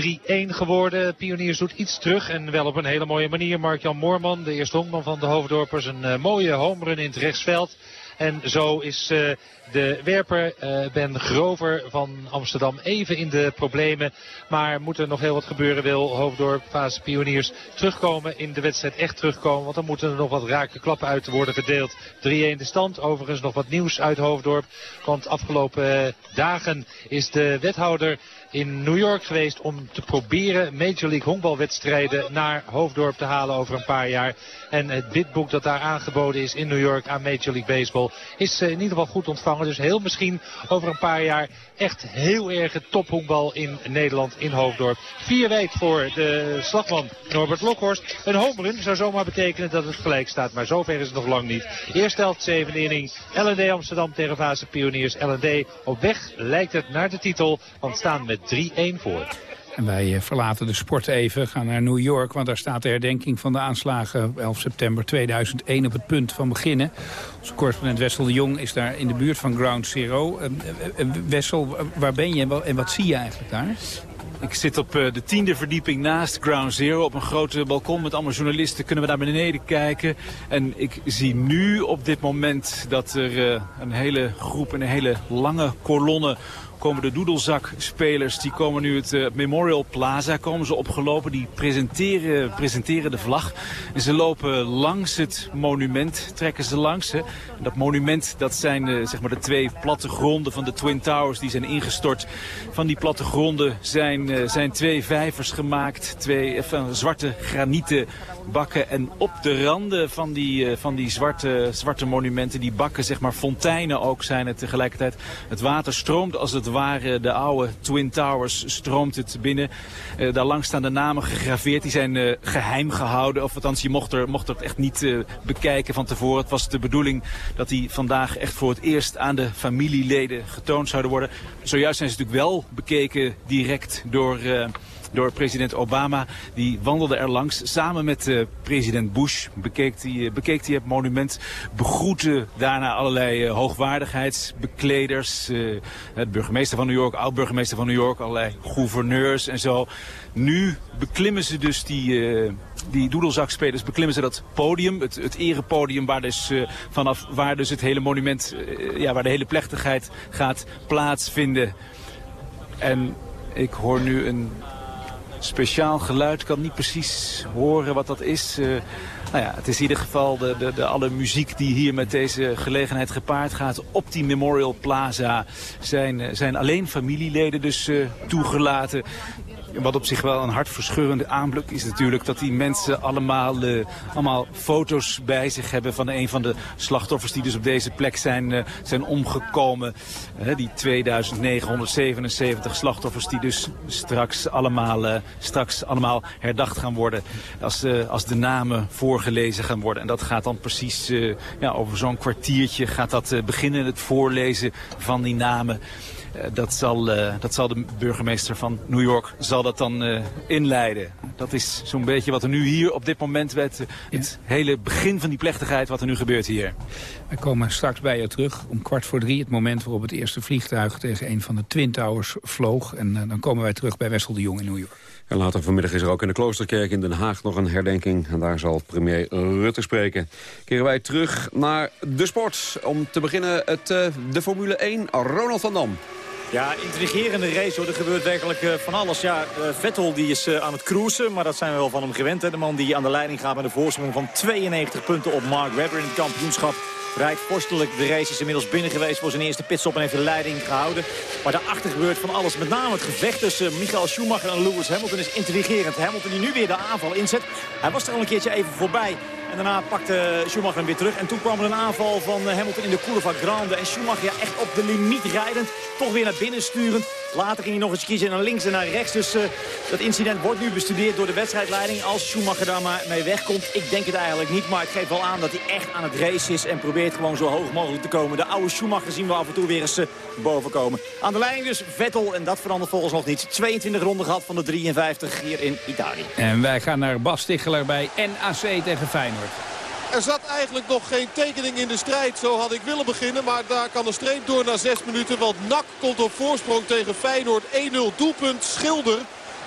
geworden. Pioniers doet iets terug en wel op een hele mooie manier. Mark-Jan Moorman, de eerste honkman van de Hoofddorpers. Een uh, mooie homerun in het rechtsveld. En zo is uh, de werper uh, Ben Grover van Amsterdam even in de problemen. Maar moet er nog heel wat gebeuren wil Hoofddorp, fase pioniers terugkomen in de wedstrijd. Echt terugkomen, want dan moeten er nog wat rake klappen uit worden gedeeld. 3-1 de stand, overigens nog wat nieuws uit Hoofddorp. Want afgelopen dagen is de wethouder in New York geweest om te proberen Major League honkbalwedstrijden naar Hoofddorp te halen over een paar jaar. En het bidboek dat daar aangeboden is in New York aan Major League Baseball is in ieder geval goed ontvangen. Dus heel misschien over een paar jaar echt heel erg tophonkbal in Nederland in Hoofddorp. Vier wijd voor de slagman Norbert Lokhorst. Een homerun zou zomaar betekenen dat het gelijk staat. Maar zover is het nog lang niet. Eerste helft, zevende inning. LND Amsterdam tegen Vase Pioniers. LND op weg lijkt het naar de titel. Want staan met 3-1 voor. En wij eh, verlaten de sport even, gaan naar New York... want daar staat de herdenking van de aanslagen 11 september 2001 op het punt van beginnen. Onze correspondent Wessel de Jong is daar in de buurt van Ground Zero. Uh, Wessel, waar ben je en wat zie je eigenlijk daar? Ik zit op de tiende verdieping naast Ground Zero. Op een grote balkon met allemaal journalisten kunnen we naar beneden kijken. En ik zie nu op dit moment dat er een hele groep, een hele lange kolonne komen de doedelzakspelers, die komen nu het uh, Memorial Plaza, komen ze opgelopen, die presenteren, presenteren de vlag. En ze lopen langs het monument, trekken ze langs. Hè. Dat monument, dat zijn uh, zeg maar de twee plattegronden van de Twin Towers, die zijn ingestort. Van die plattegronden zijn, uh, zijn twee vijvers gemaakt, twee zwarte granieten bakken. En op de randen van die, van die zwarte, zwarte monumenten, die bakken, zeg maar fonteinen ook, zijn het tegelijkertijd. Het water stroomt als het ware de oude Twin Towers stroomt het binnen. Uh, daar langs staan de namen gegraveerd. Die zijn uh, geheim gehouden. Of althans, je mocht, er, mocht het echt niet uh, bekijken van tevoren. Het was de bedoeling dat die vandaag echt voor het eerst aan de familieleden getoond zouden worden. Zojuist zijn ze natuurlijk wel bekeken direct door door president Obama. Die wandelde er langs samen met uh, president Bush. Bekeek hij uh, bekeek die het monument. Begroette daarna allerlei uh, hoogwaardigheidsbekleders. het burgemeester van New York, oud-burgemeester van New York. Allerlei gouverneurs en zo. Nu beklimmen ze dus die, die doedelzakspelers beklimmen ze dat podium. Het, het erepodium waar dus, vanaf waar dus het hele monument, ja, waar de hele plechtigheid gaat plaatsvinden. En ik hoor nu een speciaal geluid. Ik kan niet precies horen wat dat is. Uh, nou ja, het is in ieder geval de, de, de, alle muziek die hier met deze gelegenheid gepaard gaat. Op die Memorial Plaza zijn, zijn alleen familieleden dus uh, toegelaten. Wat op zich wel een hartverscheurende aanblik is natuurlijk dat die mensen allemaal, uh, allemaal foto's bij zich hebben van een van de slachtoffers die dus op deze plek zijn, uh, zijn omgekomen. Die 2977 slachtoffers die dus straks allemaal, straks allemaal herdacht gaan worden als, als de namen voorgelezen gaan worden. En dat gaat dan precies ja, over zo'n kwartiertje gaat dat beginnen, het voorlezen van die namen. Eh, dat, zal, uh, dat zal de burgemeester van New York zal dat dan uh, inleiden. Dat is zo'n beetje wat er nu hier op dit moment... Werd, het hele begin van die plechtigheid wat er nu gebeurt hier. We komen straks bij je terug om kwart voor drie. Het moment waarop het eerste vliegtuig tegen een van de Twin Towers vloog. En dan komen wij terug bij Wessel de Jong in New York. En later vanmiddag is er ook in de Kloosterkerk in Den Haag nog een herdenking. En daar zal premier Rutte spreken. Keren wij terug naar de sport. Om te beginnen het, de Formule 1, Ronald van Dam. Ja, intrigerende race hoor. Er gebeurt werkelijk uh, van alles. Ja, uh, Vettel die is uh, aan het cruisen, maar dat zijn we wel van hem gewend. Hè? De man die aan de leiding gaat met een voorsprong van 92 punten op Mark Webber in het kampioenschap. Rijdt vorstelijk. De race is inmiddels binnen geweest voor zijn eerste pitstop en heeft de leiding gehouden. Maar daarachter gebeurt van alles. Met name het gevecht tussen Michael Schumacher en Lewis Hamilton is intrigerend. Hamilton die nu weer de aanval inzet. Hij was er al een keertje even voorbij. En daarna pakte Schumacher hem weer terug. En toen kwam er een aanval van Hamilton in de van Grande. En Schumacher ja, echt op de limiet rijdend. Toch weer naar binnen sturend. Later ging hij nog eens kiezen naar links en naar rechts. Dus uh, dat incident wordt nu bestudeerd door de wedstrijdleiding. Als Schumacher daar maar mee wegkomt. Ik denk het eigenlijk niet. Maar het geeft wel aan dat hij echt aan het race is. En probeert gewoon zo hoog mogelijk te komen. De oude Schumacher zien we af en toe weer eens uh, boven komen. Aan de leiding dus Vettel. En dat verandert volgens nog niet. 22 ronden gehad van de 53 hier in Italië. En wij gaan naar Bas Ticheler bij NAC tegen Feyenoord. Er zat eigenlijk nog geen tekening in de strijd. Zo had ik willen beginnen. Maar daar kan de streep door na zes minuten. Want NAC komt op voorsprong tegen Feyenoord. 1-0 doelpunt Schilder.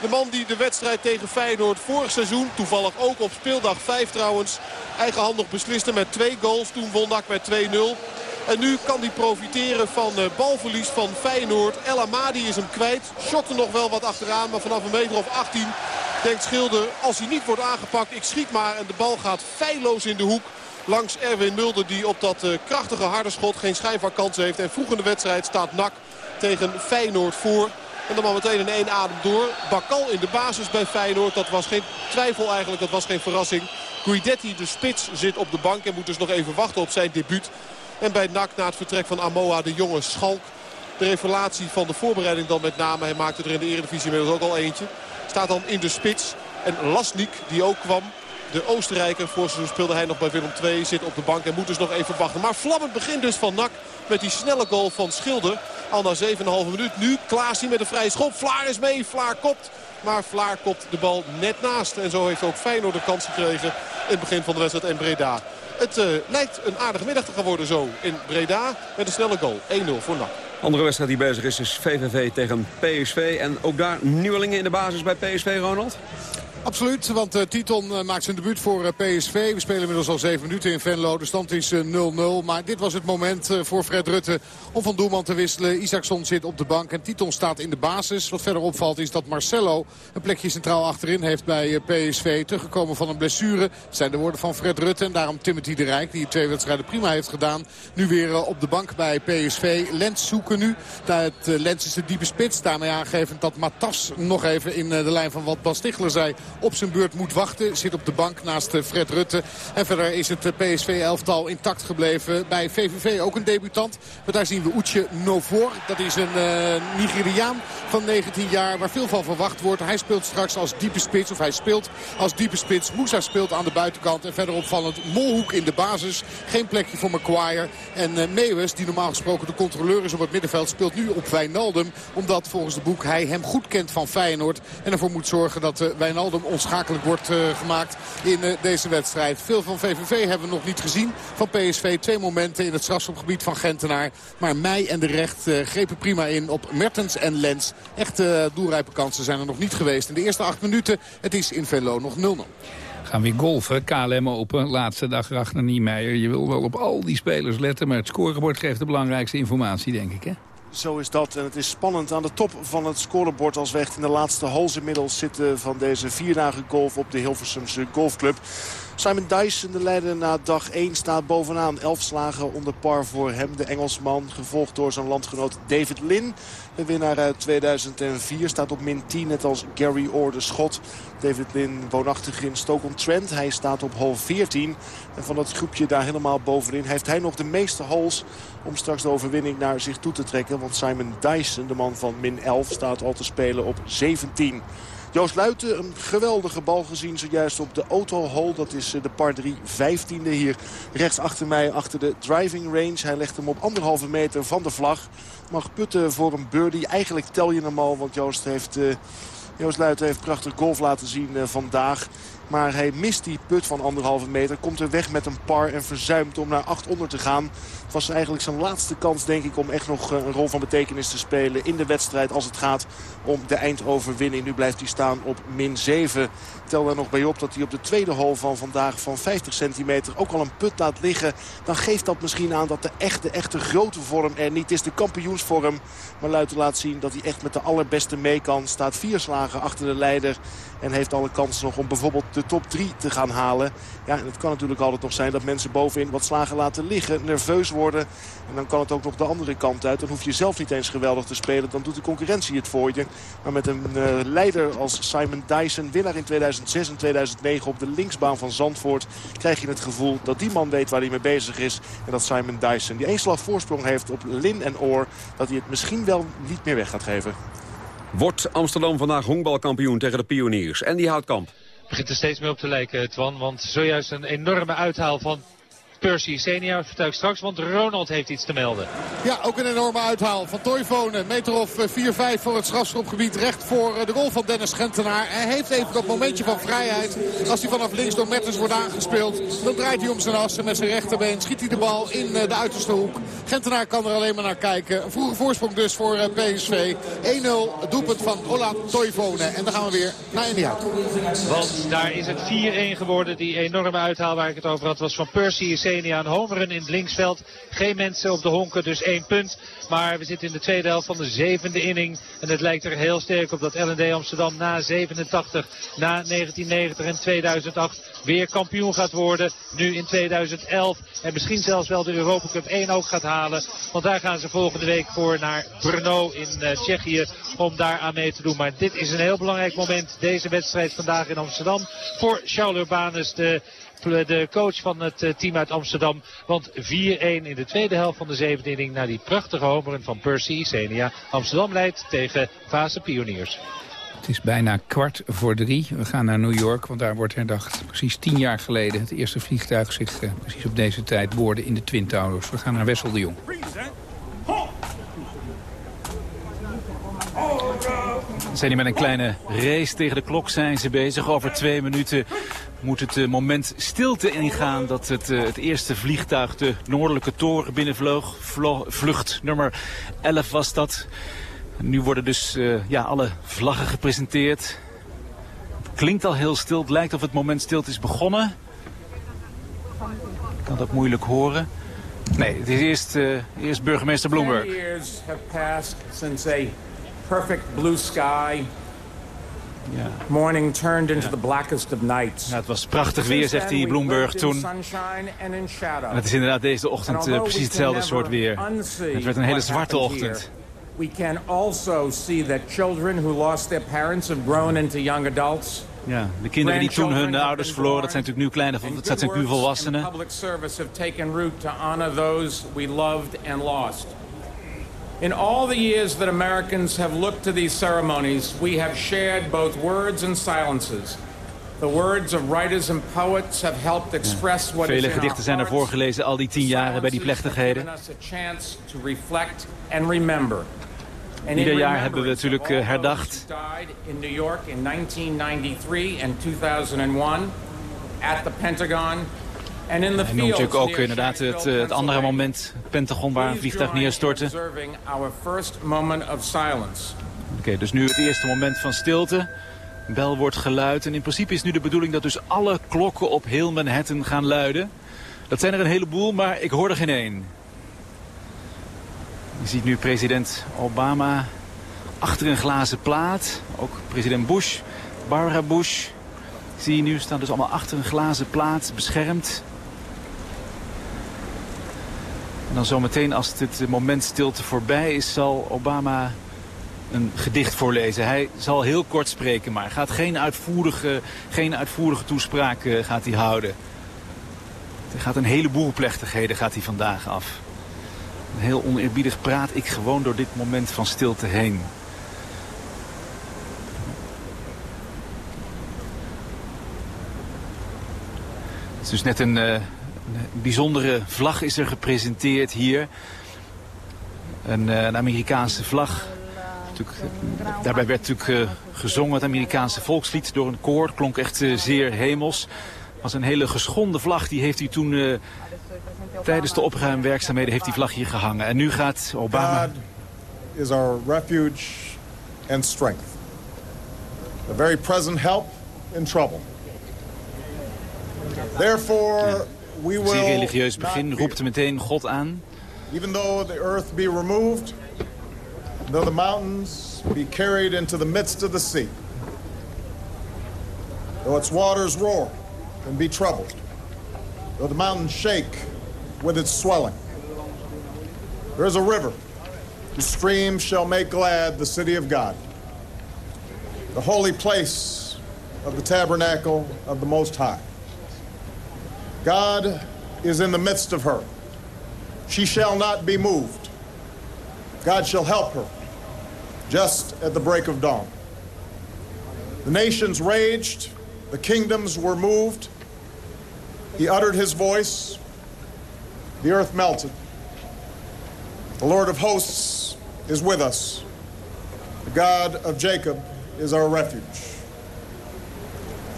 De man die de wedstrijd tegen Feyenoord vorig seizoen, toevallig ook op speeldag 5 trouwens, eigenhandig besliste met twee goals. Toen won NAC met 2-0. En nu kan hij profiteren van uh, balverlies van Feyenoord. El Amadi is hem kwijt. Shotte nog wel wat achteraan, maar vanaf een meter of 18 denkt Schilder... als hij niet wordt aangepakt, ik schiet maar. En de bal gaat feilloos in de hoek langs Erwin Mulder die op dat uh, krachtige harde schot geen schijn van kans heeft. En vroeg in de wedstrijd staat Nak tegen Feyenoord voor. En dan maar meteen in één adem door. Bakal in de basis bij Feyenoord. Dat was geen twijfel eigenlijk. Dat was geen verrassing. Guidetti, de spits, zit op de bank. En moet dus nog even wachten op zijn debuut. En bij NAC na het vertrek van Amoa de jonge Schalk. De revelatie van de voorbereiding dan met name. Hij maakte er in de Eredivisie inmiddels ook al eentje. Staat dan in de spits. En Lasnik, die ook kwam, de Oostenrijker, voor seizoen speelde hij nog bij Willem II, zit op de bank en moet dus nog even wachten. Maar vlammend begin dus van NAC met die snelle goal van Schilder. Al na 7,5 minuut. Nu Klaasie met een vrije schop. Vlaar is mee, Vlaar kopt. Maar Vlaar kopt de bal net naast. En zo heeft ook Feyenoord de kans gekregen in het begin van de wedstrijd en Breda. Het uh, lijkt een aardige middag te gaan worden zo in Breda met een snelle goal. 1-0 voor NAC. Andere wedstrijd die bezig is is VVV tegen PSV. En ook daar nieuwelingen in de basis bij PSV, Ronald? Absoluut, want uh, Titon uh, maakt zijn debuut voor uh, PSV. We spelen inmiddels al zeven minuten in Venlo. De stand is 0-0. maar dit was het moment voor Fred Rutte om van doelman te wisselen. Isaacson zit op de bank en Titon staat in de basis. Wat verder opvalt is dat Marcelo een plekje centraal achterin heeft bij PSV. Teruggekomen van een blessure. Zijn de woorden van Fred Rutte. En daarom Timothy de Rijk, die twee wedstrijden prima heeft gedaan. Nu weer op de bank bij PSV. Lens zoeken nu. Het, Lens is de diepe spits. Daarmee aangevend dat Matas nog even in de lijn van wat Bas Stichler zei op zijn beurt moet wachten. Zit op de bank naast eh, Fred Rutte. En verder is het eh, PSV-elftal intact gebleven. Bij VVV ook een debutant. Maar daar zien we Uche Novor. Dat is een uh, Nigeriaan van 19 jaar waar veel van verwacht wordt. Hij speelt straks als diepe spits. Of hij speelt als diepe spits. Moussa speelt aan de buitenkant. En verder opvallend Molhoek in de basis. Geen plekje voor McQuire. En uh, Meeuwis, die normaal gesproken de controleur is op het middenveld, speelt nu op Wijnaldum. Omdat volgens de boek hij hem goed kent van Feyenoord. En ervoor moet zorgen dat uh, Wijnaldum onschakelijk wordt uh, gemaakt in uh, deze wedstrijd. Veel van VVV hebben we nog niet gezien. Van PSV twee momenten in het strafschopgebied van Gentenaar. Maar Mij en de Recht uh, grepen prima in op Mertens en Lens. Echte doelrijpe kansen zijn er nog niet geweest. In de eerste acht minuten, het is in Venlo nog 0-0 gaan weer golfen. KLM Open, laatste dag Ragnar Niemeyer. Je wil wel op al die spelers letten, maar het scorebord geeft de belangrijkste informatie, denk ik, hè? Zo is dat. En het is spannend aan de top van het scorebord als we echt in de laatste inmiddels zitten van deze vier dagen golf op de Hilversumse Golfclub. Simon Dyson, de leider na dag 1, staat bovenaan. Elf slagen onder par voor hem, de Engelsman. Gevolgd door zijn landgenoot David Lin. De winnaar uit 2004 staat op min 10, net als Gary Orr, de schot. David Lin woonachtig in Stoke-on-Trent. Hij staat op hole 14. En van dat groepje daar helemaal bovenin heeft hij nog de meeste holes... om straks de overwinning naar zich toe te trekken. Want Simon Dyson, de man van min 11, staat al te spelen op 17. Joost Luiten, een geweldige bal gezien zojuist op de autohole. Dat is de par 3, 15e hier rechts achter mij, achter de driving range. Hij legt hem op anderhalve meter van de vlag. Mag putten voor een birdie. Eigenlijk tel je hem al, want Joost heeft... Uh, Joost Luiten heeft prachtig golf laten zien uh, vandaag. Maar hij mist die put van anderhalve meter. Komt er weg met een par en verzuimt om naar 8 onder te gaan. Het was eigenlijk zijn laatste kans denk ik om echt nog een rol van betekenis te spelen in de wedstrijd. Als het gaat om de eindoverwinning. Nu blijft hij staan op min 7. Tel daar nog bij op dat hij op de tweede hole van vandaag van 50 centimeter ook al een put laat liggen. Dan geeft dat misschien aan dat de echte, echte grote vorm er niet is. De kampioensvorm. Maar Luiten laat zien dat hij echt met de allerbeste mee kan. Staat vier slagen achter de leider. En heeft alle kansen nog om bijvoorbeeld de top 3 te gaan halen. Ja, en het kan natuurlijk altijd nog zijn dat mensen bovenin wat slagen laten liggen. Nerveus worden. En dan kan het ook nog de andere kant uit. Dan hoef je zelf niet eens geweldig te spelen. Dan doet de concurrentie het voor je. Maar met een uh, leider als Simon Dyson, winnaar in 2006 en 2009 op de linksbaan van Zandvoort... krijg je het gevoel dat die man weet waar hij mee bezig is. En dat Simon Dyson die één slag voorsprong heeft op Lin en Oor... dat hij het misschien wel niet meer weg gaat geven. Wordt Amsterdam vandaag honkbalkampioen tegen de pioniers. En die houdt kamp. Begint er steeds meer op te lijken, Twan. Want zojuist een enorme uithaal van Percy senior. Vertel ik straks, want Ronald heeft iets te melden. Ja, ook een enorme uithaal van Toivonen. Meter of 4-5 voor het strafschopgebied. Recht voor de goal van Dennis Gentenaar. Hij heeft even dat momentje van vrijheid. Als hij vanaf links door Mertens wordt aangespeeld. Dan draait hij om zijn as en met zijn rechterbeen schiet hij de bal in de uiterste hoek. Gentenaar kan er alleen maar naar kijken. Een vroege voorsprong dus voor PSV. 1-0 doelpunt van Ola Toivonen. En dan gaan we weer naar India. Want daar is het 4-1 geworden. Die enorme uithaal waar ik het over had was van Percy Homeren in het linksveld. Geen mensen op de honken, dus één punt. Maar we zitten in de tweede helft van de zevende inning. En het lijkt er heel sterk op dat LND Amsterdam na 87, na 1990 en 2008 weer kampioen gaat worden. Nu in 2011 en misschien zelfs wel de Europa Cup 1 ook gaat halen. Want daar gaan ze volgende week voor naar Brno in uh, Tsjechië om daar aan mee te doen. Maar dit is een heel belangrijk moment, deze wedstrijd vandaag in Amsterdam. Voor Charles Urbanus, de de coach van het eh, team uit Amsterdam. Want 4-1 in de tweede helft van de zevende inning naar die prachtige homeren van Percy Isenia. Amsterdam leidt tegen Fase Pioniers. Het is bijna kwart voor drie. We gaan naar New York, want daar wordt herdacht. Precies tien jaar geleden het eerste vliegtuig zich uh, precies op deze tijd boorde in de Twin Towers. We gaan naar Wessel de Jong. Zijn hier met een kleine race tegen de klok zijn ze bezig. Over twee minuten moet het uh, moment stilte ingaan dat het, uh, het eerste vliegtuig de noordelijke toren binnenvloog. vlucht nummer 11 was dat. Nu worden dus uh, ja, alle vlaggen gepresenteerd. Klinkt al heel stil. Het lijkt of het moment stilte is begonnen. Ik kan dat moeilijk horen. Nee, het is eerst, eerst burgemeester Bloomberg. perfect ja. morning turned into the blackest of nights. Ja, het was prachtig weer, zegt hij Bloomberg toen. En het is inderdaad deze ochtend uh, precies hetzelfde soort weer. Het werd een hele zwarte ochtend. We can also see that children who lost their parents have grown into young adults. Ja, de kinderen die toen hun ouders verloren, dat zijn natuurlijk nu kleine, dat zijn nu volwassenen. Public service have taken root to honor those we loved and lost. In all the years that Americans have looked to these ceremonies, we have shared both words and silences. The words of writers and poets have helped express what Vele gedichten zijn er voorgelezen al die tien jaren bij die plechtigheden. Ieder jaar hebben we natuurlijk uh, herdacht. In New York in 1993 and 2001 at the Pentagon en in noemt natuurlijk ook inderdaad het, eh, het andere moment, het Pentagon waar een vliegtuig neerstortte. Oké, okay, dus nu het eerste moment van stilte. Bel wordt geluid en in principe is nu de bedoeling dat dus alle klokken op heel Manhattan gaan luiden. Dat zijn er een heleboel, maar ik hoor er geen één. Je ziet nu president Obama achter een glazen plaat. Ook president Bush, Barbara Bush. Zie je nu staan dus allemaal achter een glazen plaat, beschermd. En dan zometeen als dit moment stilte voorbij is, zal Obama een gedicht voorlezen. Hij zal heel kort spreken, maar gaat geen uitvoerige, geen uitvoerige toespraak uh, gaat hij houden. Er gaat een heleboel plechtigheden gaat hij vandaag af. Heel oneerbiedig praat ik gewoon door dit moment van stilte heen. Het is dus net een, uh, een bijzondere vlag is er gepresenteerd hier. Een, eh, een Amerikaanse vlag. daarbij werd natuurlijk gezongen het Amerikaanse volkslied door een koor. Klonk echt zeer hemels. Het was een hele geschonden vlag. Die heeft hij toen uh, tijdens de opruimwerkzaamheden heeft die vlag hier gehangen. En nu gaat Obama... God is our refuge and strength. A very present help in trouble. Therefore... Ja. Zeer religieus begin roept meteen God aan. Even though the earth be removed, though the mountains be carried into the midst of the sea, though its waters roar and be troubled, though the mountains shake with its swelling, there is a river whose stream shall make glad the city of God, the holy place of the tabernacle of the Most High. God is in the midst of her. She shall not be moved. God shall help her just at the break of dawn. The nations raged, the kingdoms were moved. He uttered his voice, the earth melted. The Lord of hosts is with us. The God of Jacob is our refuge.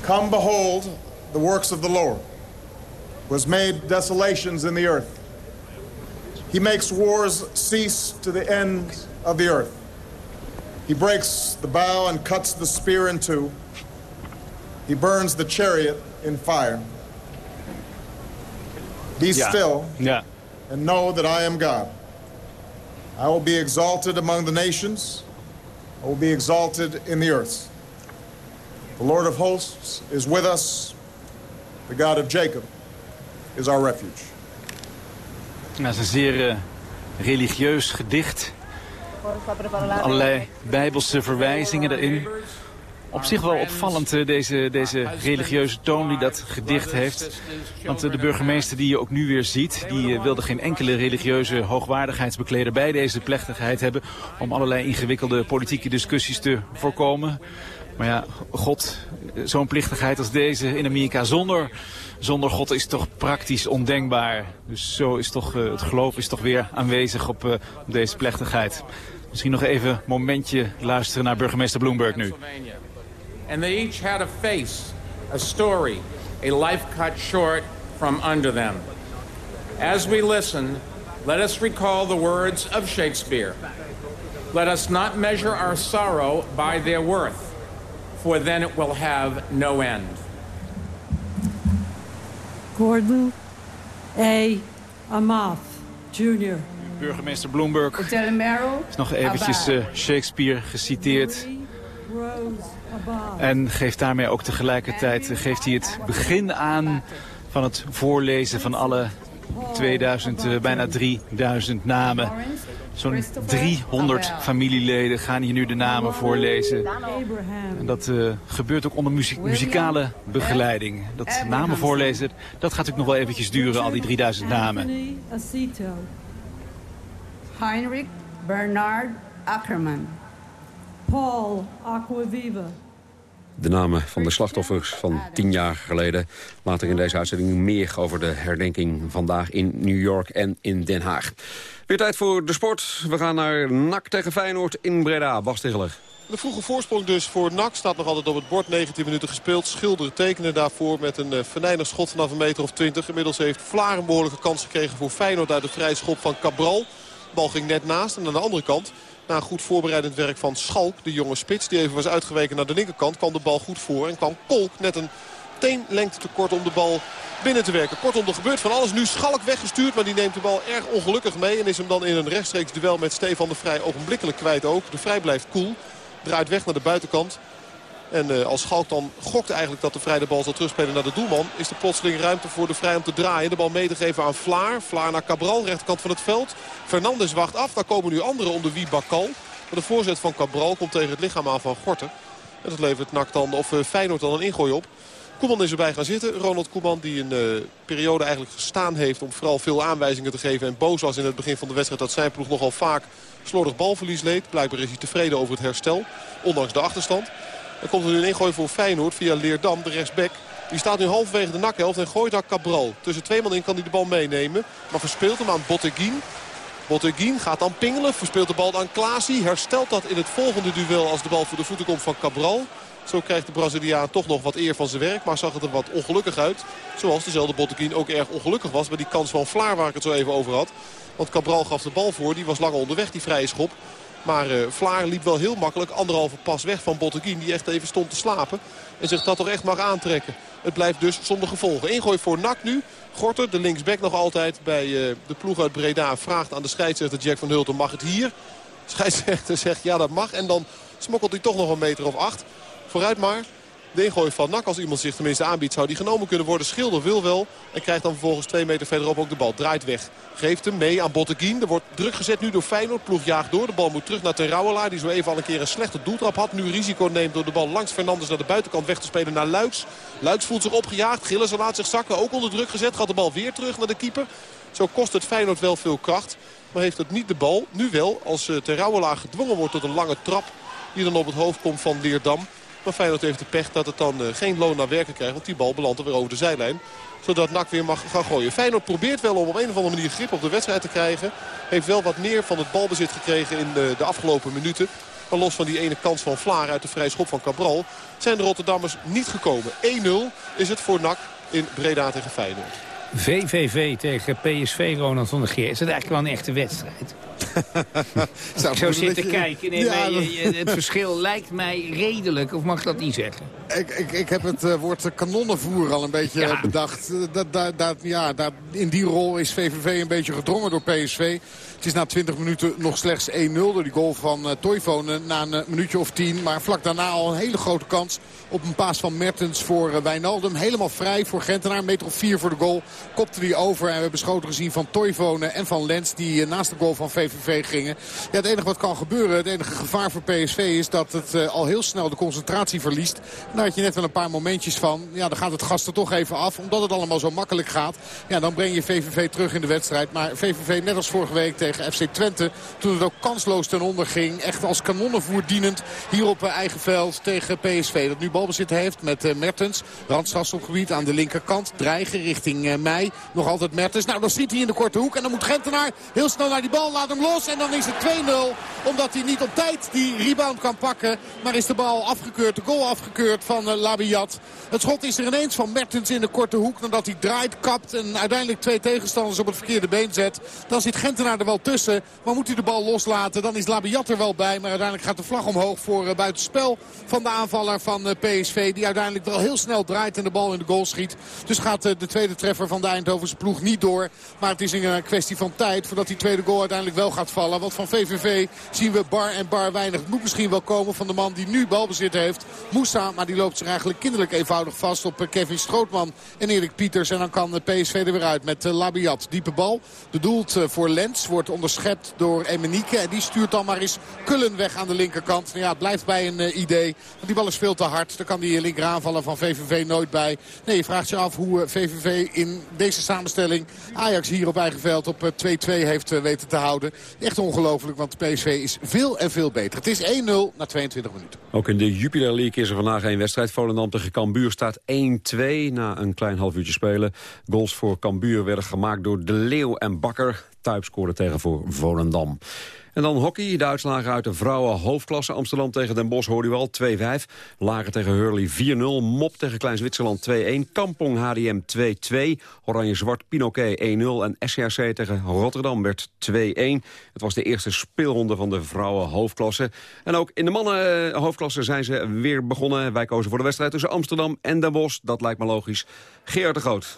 Come behold the works of the Lord was made desolations in the earth. He makes wars cease to the ends of the earth. He breaks the bow and cuts the spear in two. He burns the chariot in fire. Be Ja. still Ja. and know that I am God. I will be exalted among the nations. I will be exalted in the earth. The Lord of hosts is with us. The God of Jacob is our refuge. Het is een zeer eh, religieus gedicht. Allerlei bijbelse verwijzingen erin. Op zich wel opvallend eh, deze, deze religieuze toon die dat gedicht heeft. Want eh, de burgemeester die je ook nu weer ziet... die wilde geen enkele religieuze hoogwaardigheidsbekleder bij deze plechtigheid hebben... om allerlei ingewikkelde politieke discussies te voorkomen. Maar ja, God, zo'n plichtigheid als deze in Amerika zonder, zonder God is toch praktisch ondenkbaar. Dus zo is toch, eh, het geloof is toch weer aanwezig op, eh, op deze plechtigheid. Misschien nog even een momentje luisteren naar burgemeester Bloomberg nu. And they each had a face, a story, a life cut short from under them. As we listen, let us recall the words of Shakespeare. Let us not measure our sorrow by their worth, for then it will have no end. Gordon A. Amath, Jr. Burgemeester Bloomberg is nog eventjes eh, Shakespeare geciteerd. En geeft daarmee ook tegelijkertijd eh, geeft hij het begin aan van het voorlezen van alle 2000, eh, bijna 3000 namen. Zo'n 300 familieleden gaan hier nu de namen voorlezen. En dat eh, gebeurt ook onder muzikale begeleiding. Dat namen voorlezen, dat gaat natuurlijk nog wel eventjes duren, al die 3000 namen. Heinrich Bernard Ackerman. Paul Aquaviva. De namen van de slachtoffers van tien jaar geleden. Later in deze uitzending meer over de herdenking vandaag in New York en in Den Haag. Weer tijd voor de sport. We gaan naar NAC tegen Feyenoord in Breda. Bas Tegeler. De vroege voorsprong dus voor NAC staat nog altijd op het bord. 19 minuten gespeeld. Schilder tekenen daarvoor met een uh, venijnig schot vanaf een meter of 20. Inmiddels heeft Vlaar een behoorlijke kans gekregen voor Feyenoord uit de vrije schop van Cabral. De bal ging net naast. En aan de andere kant, na goed voorbereidend werk van Schalk, de jonge spits... die even was uitgeweken naar de linkerkant, kwam de bal goed voor. En kwam Kolk net een teenlengte tekort om de bal binnen te werken. Kortom, er gebeurt van alles. Nu Schalk weggestuurd, maar die neemt de bal erg ongelukkig mee. En is hem dan in een rechtstreeks duel met Stefan de Vrij ogenblikkelijk kwijt ook. De Vrij blijft koel. Draait weg naar de buitenkant. En uh, als Schalk dan gokt eigenlijk dat de Vrij de bal zal terugspelen naar de doelman... is er plotseling ruimte voor de Vrij om te draaien. De bal mee te geven aan Vlaar. Vlaar naar Cabral, rechterkant van het veld. Fernandes wacht af. Daar komen nu anderen onder wie Bakal. Maar de voorzet van Cabral komt tegen het lichaam aan van Gorten. En dat levert NAC dan, of uh, Feyenoord dan een ingooi op. Koeman is erbij gaan zitten. Ronald Koeman die een uh, periode eigenlijk gestaan heeft om vooral veel aanwijzingen te geven. En boos was in het begin van de wedstrijd dat zijn ploeg nogal vaak slordig balverlies leed. Blijkbaar is hij tevreden over het herstel. Ondanks de achterstand. Dan komt er nu een ingooi voor Feyenoord via Leerdam, de rechtsback. Die staat nu halverwege de nakhelft en gooit daar Cabral. Tussen twee man in kan hij de bal meenemen. Maar verspeelt hem aan Botteguin. Botteguin gaat dan pingelen. Verspeelt de bal aan Klaasie. Herstelt dat in het volgende duel als de bal voor de voeten komt van Cabral. Zo krijgt de Braziliaan toch nog wat eer van zijn werk. Maar zag het er wat ongelukkig uit. Zoals dezelfde Botteguin ook erg ongelukkig was bij die kans van Vlaar waar ik het zo even over had. Want Cabral gaf de bal voor. Die was langer onderweg, die vrije schop. Maar uh, Vlaar liep wel heel makkelijk anderhalve pas weg van Botteguin. Die echt even stond te slapen. En zich dat toch echt mag aantrekken. Het blijft dus zonder gevolgen. Ingooi voor Nak nu. Gorter, de linksback nog altijd bij uh, de ploeg uit Breda. Vraagt aan de scheidsrechter Jack van Hulten, mag het hier? De scheidsrechter zegt ja dat mag. En dan smokkelt hij toch nog een meter of acht. Vooruit maar. De ingooi van Nak, als iemand zich tenminste aanbiedt, zou die genomen kunnen worden. Schilder wil wel en krijgt dan vervolgens twee meter verderop ook de bal. Draait weg. Geeft hem mee aan Botteguin. Er wordt druk gezet nu door Feyenoord. Ploeg jaagt door. De bal moet terug naar Terouwelaar. Die zo even al een keer een slechte doeltrap had. Nu risico neemt door de bal langs Fernandes naar de buitenkant weg te spelen naar Luiks. Luiks voelt zich opgejaagd. Gillissen laat zich zakken. Ook onder druk gezet. Gaat de bal weer terug naar de keeper. Zo kost het Feyenoord wel veel kracht. Maar heeft het niet de bal. Nu wel als uh, Terouwelaar gedwongen wordt tot een lange trap. Die dan op het hoofd komt van Leerdam. Maar Feyenoord heeft de pech dat het dan uh, geen loon naar werken krijgt. Want die bal belandt er weer over de zijlijn. Zodat NAC weer mag gaan gooien. Feyenoord probeert wel om op een of andere manier grip op de wedstrijd te krijgen. Heeft wel wat meer van het balbezit gekregen in de, de afgelopen minuten. Maar los van die ene kans van Vlaar uit de vrije schop van Cabral... zijn de Rotterdammers niet gekomen. 1-0 is het voor NAC in Breda tegen Feyenoord. VVV tegen PSV, Ronald van der Geer. Is het eigenlijk wel een echte wedstrijd? ik zo zitten kijken. Nee, Ja, maar je- dat- je- het verschil lijkt mij redelijk, of mag ik dat niet zeggen? Ik, ik, ik heb het eh, woord kanonnenvoer al een beetje eh, bedacht. Eh, Dat, dat, dat, ja, dat, in die rol is VVV een beetje gedrongen door PSV. Het is na 20 minuten nog slechts 1-0 door die goal van eh Toivonen na een eh, minuutje of 10. Maar vlak daarna al een hele grote kans op een paas van Mertens voor eh, Wijnaldum. Helemaal vrij voor Gentenaar. Meter of 4 voor de goal. Kopte die over en we hebben schoten gezien van Toivonen en van Lens. Die eh, naast de goal van VVV gingen. Ja, het enige wat kan gebeuren, het enige gevaar voor PSV is dat het eh, al heel snel de concentratie verliest. Daar had je net wel een paar momentjes van. Ja, dan gaat het gas er toch even af. Omdat het allemaal zo makkelijk gaat. Ja, dan breng je VVV terug in de wedstrijd. Maar VVV net als vorige week tegen FC Twente. Toen het ook kansloos ten onder ging. Echt als kanonnenvoer dienend hier op eigen veld tegen PSV. Dat nu balbezit heeft met eh, Mertens. Randstrafstopgebied aan de linkerkant. Dreigen richting eh, Mei. Nog altijd Mertens. Nou, dan schiet hij in de korte hoek. En dan moet Gentenaar heel snel naar die bal. Laat hem los. En dan is het 2-0. Omdat hij niet op tijd die rebound kan pakken. Maar is de bal afgekeurd. De goal afgekeurd van eh, Labiat. Het schot is er ineens van Mertens in de korte hoek. Nadat hij draait, kapt en uiteindelijk twee tegenstanders op het verkeerde been zet. Dan zit Gentenaar er wel tussen. Maar moet hij de bal loslaten, dan is Labiat er wel bij. Maar uiteindelijk gaat de vlag omhoog voor buitenspel van de aanvaller van uh, PSV. Die uiteindelijk wel heel snel draait en de bal in de goal schiet. Dus gaat uh, de tweede treffer van de Eindhovense ploeg niet door. Maar het is een kwestie van tijd voordat die tweede goal uiteindelijk wel gaat vallen. Want van VVV zien we bar en bar weinig. Het moet misschien wel komen van de man die nu balbezit heeft. Moussa, maar die loopt zich eigenlijk kinderlijk eenvoudig vast op Kevin Strootman en Erik Pieters. En dan kan PSV er weer uit met Labiat. Diepe bal, bedoeld voor Lens. Wordt onderschept door Emenieke. En die stuurt dan maar eens Kullen weg aan de linkerkant. Nou ja, het blijft bij een idee. Want die bal is veel te hard. Daar kan die linkeraanvaller van VVV nooit bij. Nee, je vraagt je af hoe VVV in deze samenstelling Ajax hier op eigen veld op 2-2 uh, heeft weten te houden. Echt ongelooflijk, want PSV is veel en veel beter. Het is 1-0 na 22 minuten. Ook in de Jupiler League is er vandaag een wedstrijd. Volendam tegen Cambuur staat 1-2 na een klein half uurtje spelen. Goals voor Cambuur werden gemaakt door De Leeuw en Bakker. Tuip scoorde tegen voor Volendam. En dan hockey, de uitslagen uit de vrouwen hoofdklasse. Amsterdam tegen Den Bosch hoorde u al 2-5. Lager tegen Hurley 4-0. Mop tegen Klein Zwitserland 2-1. Kampong HDM 2-2. Oranje-Zwart Pinoquet 1-0. En SCRC tegen Rotterdam werd 2-1. Het was de eerste speelronde van de vrouwen hoofdklasse. En ook in de mannen hoofdklasse zijn ze weer begonnen. Wij kozen voor de wedstrijd tussen Amsterdam en Den Bosch. Dat lijkt me logisch. Gerard de Groot.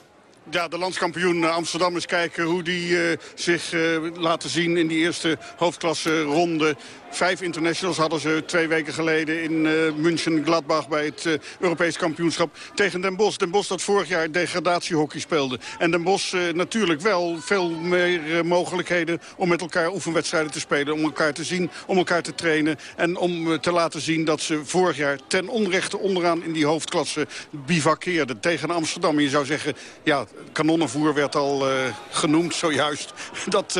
Ja, de landskampioen Amsterdam eens kijken hoe die uh, zich uh, laten zien in die eerste hoofdklasse ronde. Vijf internationals hadden ze twee weken geleden in uh, München-Gladbach bij het uh, Europees kampioenschap tegen Den Bosch. Den Bosch dat vorig jaar degradatiehockey speelde. En Den Bosch uh, natuurlijk wel veel meer mogelijkheden om met elkaar oefenwedstrijden te spelen. Om elkaar te zien, om elkaar te trainen. En om te laten zien dat ze vorig jaar ten onrechte onderaan in die hoofdklasse bivakkeerden tegen Amsterdam. Je zou zeggen, ja, kanonnenvoer werd al genoemd zojuist. Dat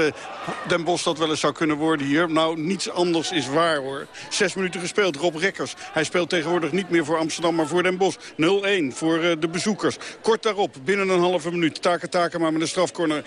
Den Bosch dat wel eens zou kunnen worden hier. Nou, niets anders is waar hoor. Zes minuten gespeeld, Rob Rekkers. Hij speelt tegenwoordig niet meer voor Amsterdam, maar voor Den Bosch. 0-1 voor uh, de bezoekers. Kort daarop, binnen een halve minuut, Taken Taken maar met een strafcorner 1-1.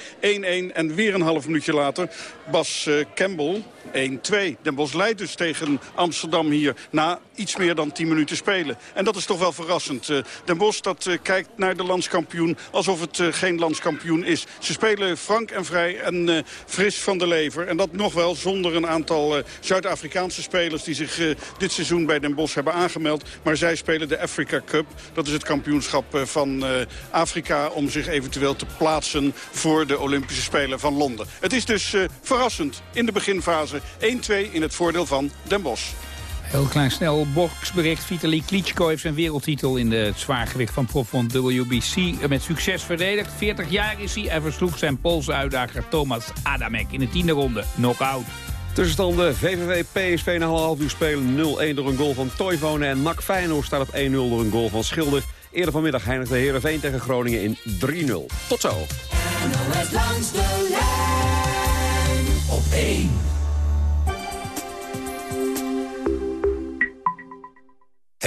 En weer een half minuutje later, Bas uh, Campbell 1-2. Den Bosch leidt dus tegen Amsterdam hier na iets meer dan 10 minuten spelen. En dat is toch wel verrassend. Uh, Den Bosch dat uh, kijkt naar de landskampioen alsof het uh, geen landskampioen is. Ze spelen frank en vrij en fris van de lever. En dat nog wel zonder een aantal Zuid-Afrikaanse spelers... die zich dit seizoen bij Den Bosch hebben aangemeld. Maar zij spelen de Africa Cup. Dat is het kampioenschap van Afrika om zich eventueel te plaatsen... voor de Olympische Spelen van Londen. Het is dus verrassend in de beginfase 1-2 in het voordeel van Den Bosch. Heel klein snel boxbericht. Vitali Klitschko heeft zijn wereldtitel in de, het zwaargewicht van profbond WBC met succes verdedigd. 40 jaar is hij en versloeg zijn Poolse uitdager Thomas Adamek in de tiende ronde. Knockout. Tussenstanden VVV PSV na half uur spelen 0-1 door een goal van Toivonen. En NAC Feyenoord staat op 1-0 door een goal van Schilder. Eerder vanmiddag eindigde Heerenveen tegen Groningen in 3-0. Tot zo. NOS langs de lijn op 1.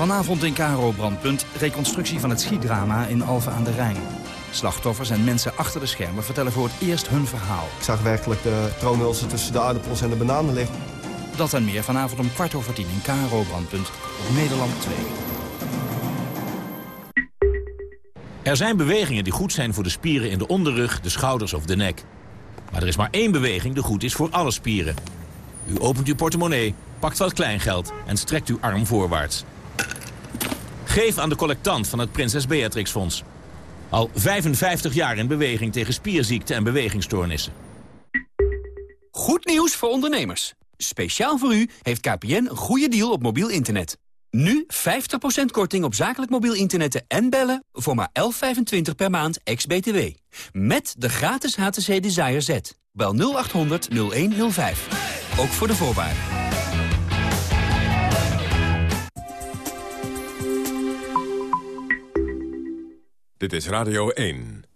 Vanavond in Karo Brandpunt reconstructie van het schietdrama in Alphen aan de Rijn. Slachtoffers en mensen achter de schermen vertellen voor het eerst hun verhaal. Ik zag werkelijk de troonhulsen tussen de aardappels en de bananen liggen. Dat en meer vanavond om kwart over tien in Karo Brandpunt op Nederland 2. Er zijn bewegingen die goed zijn voor de spieren in de onderrug, de schouders of de nek. Maar er is maar één beweging die goed is voor alle spieren. U opent uw portemonnee, pakt wat kleingeld en strekt uw arm voorwaarts. Geef aan de collectant van het Prinses Beatrix Fonds. Al 55 jaar in beweging tegen spierziekten en bewegingsstoornissen. Goed nieuws voor ondernemers. Speciaal voor u heeft KPN een goede deal op mobiel internet. Nu 50% korting op zakelijk mobiel internet en bellen voor maar 11,25 per maand ex-BTW. Met de gratis HTC Desire Z. Bel 0800 0105. Ook voor de voorwaarden. Dit is Radio 1.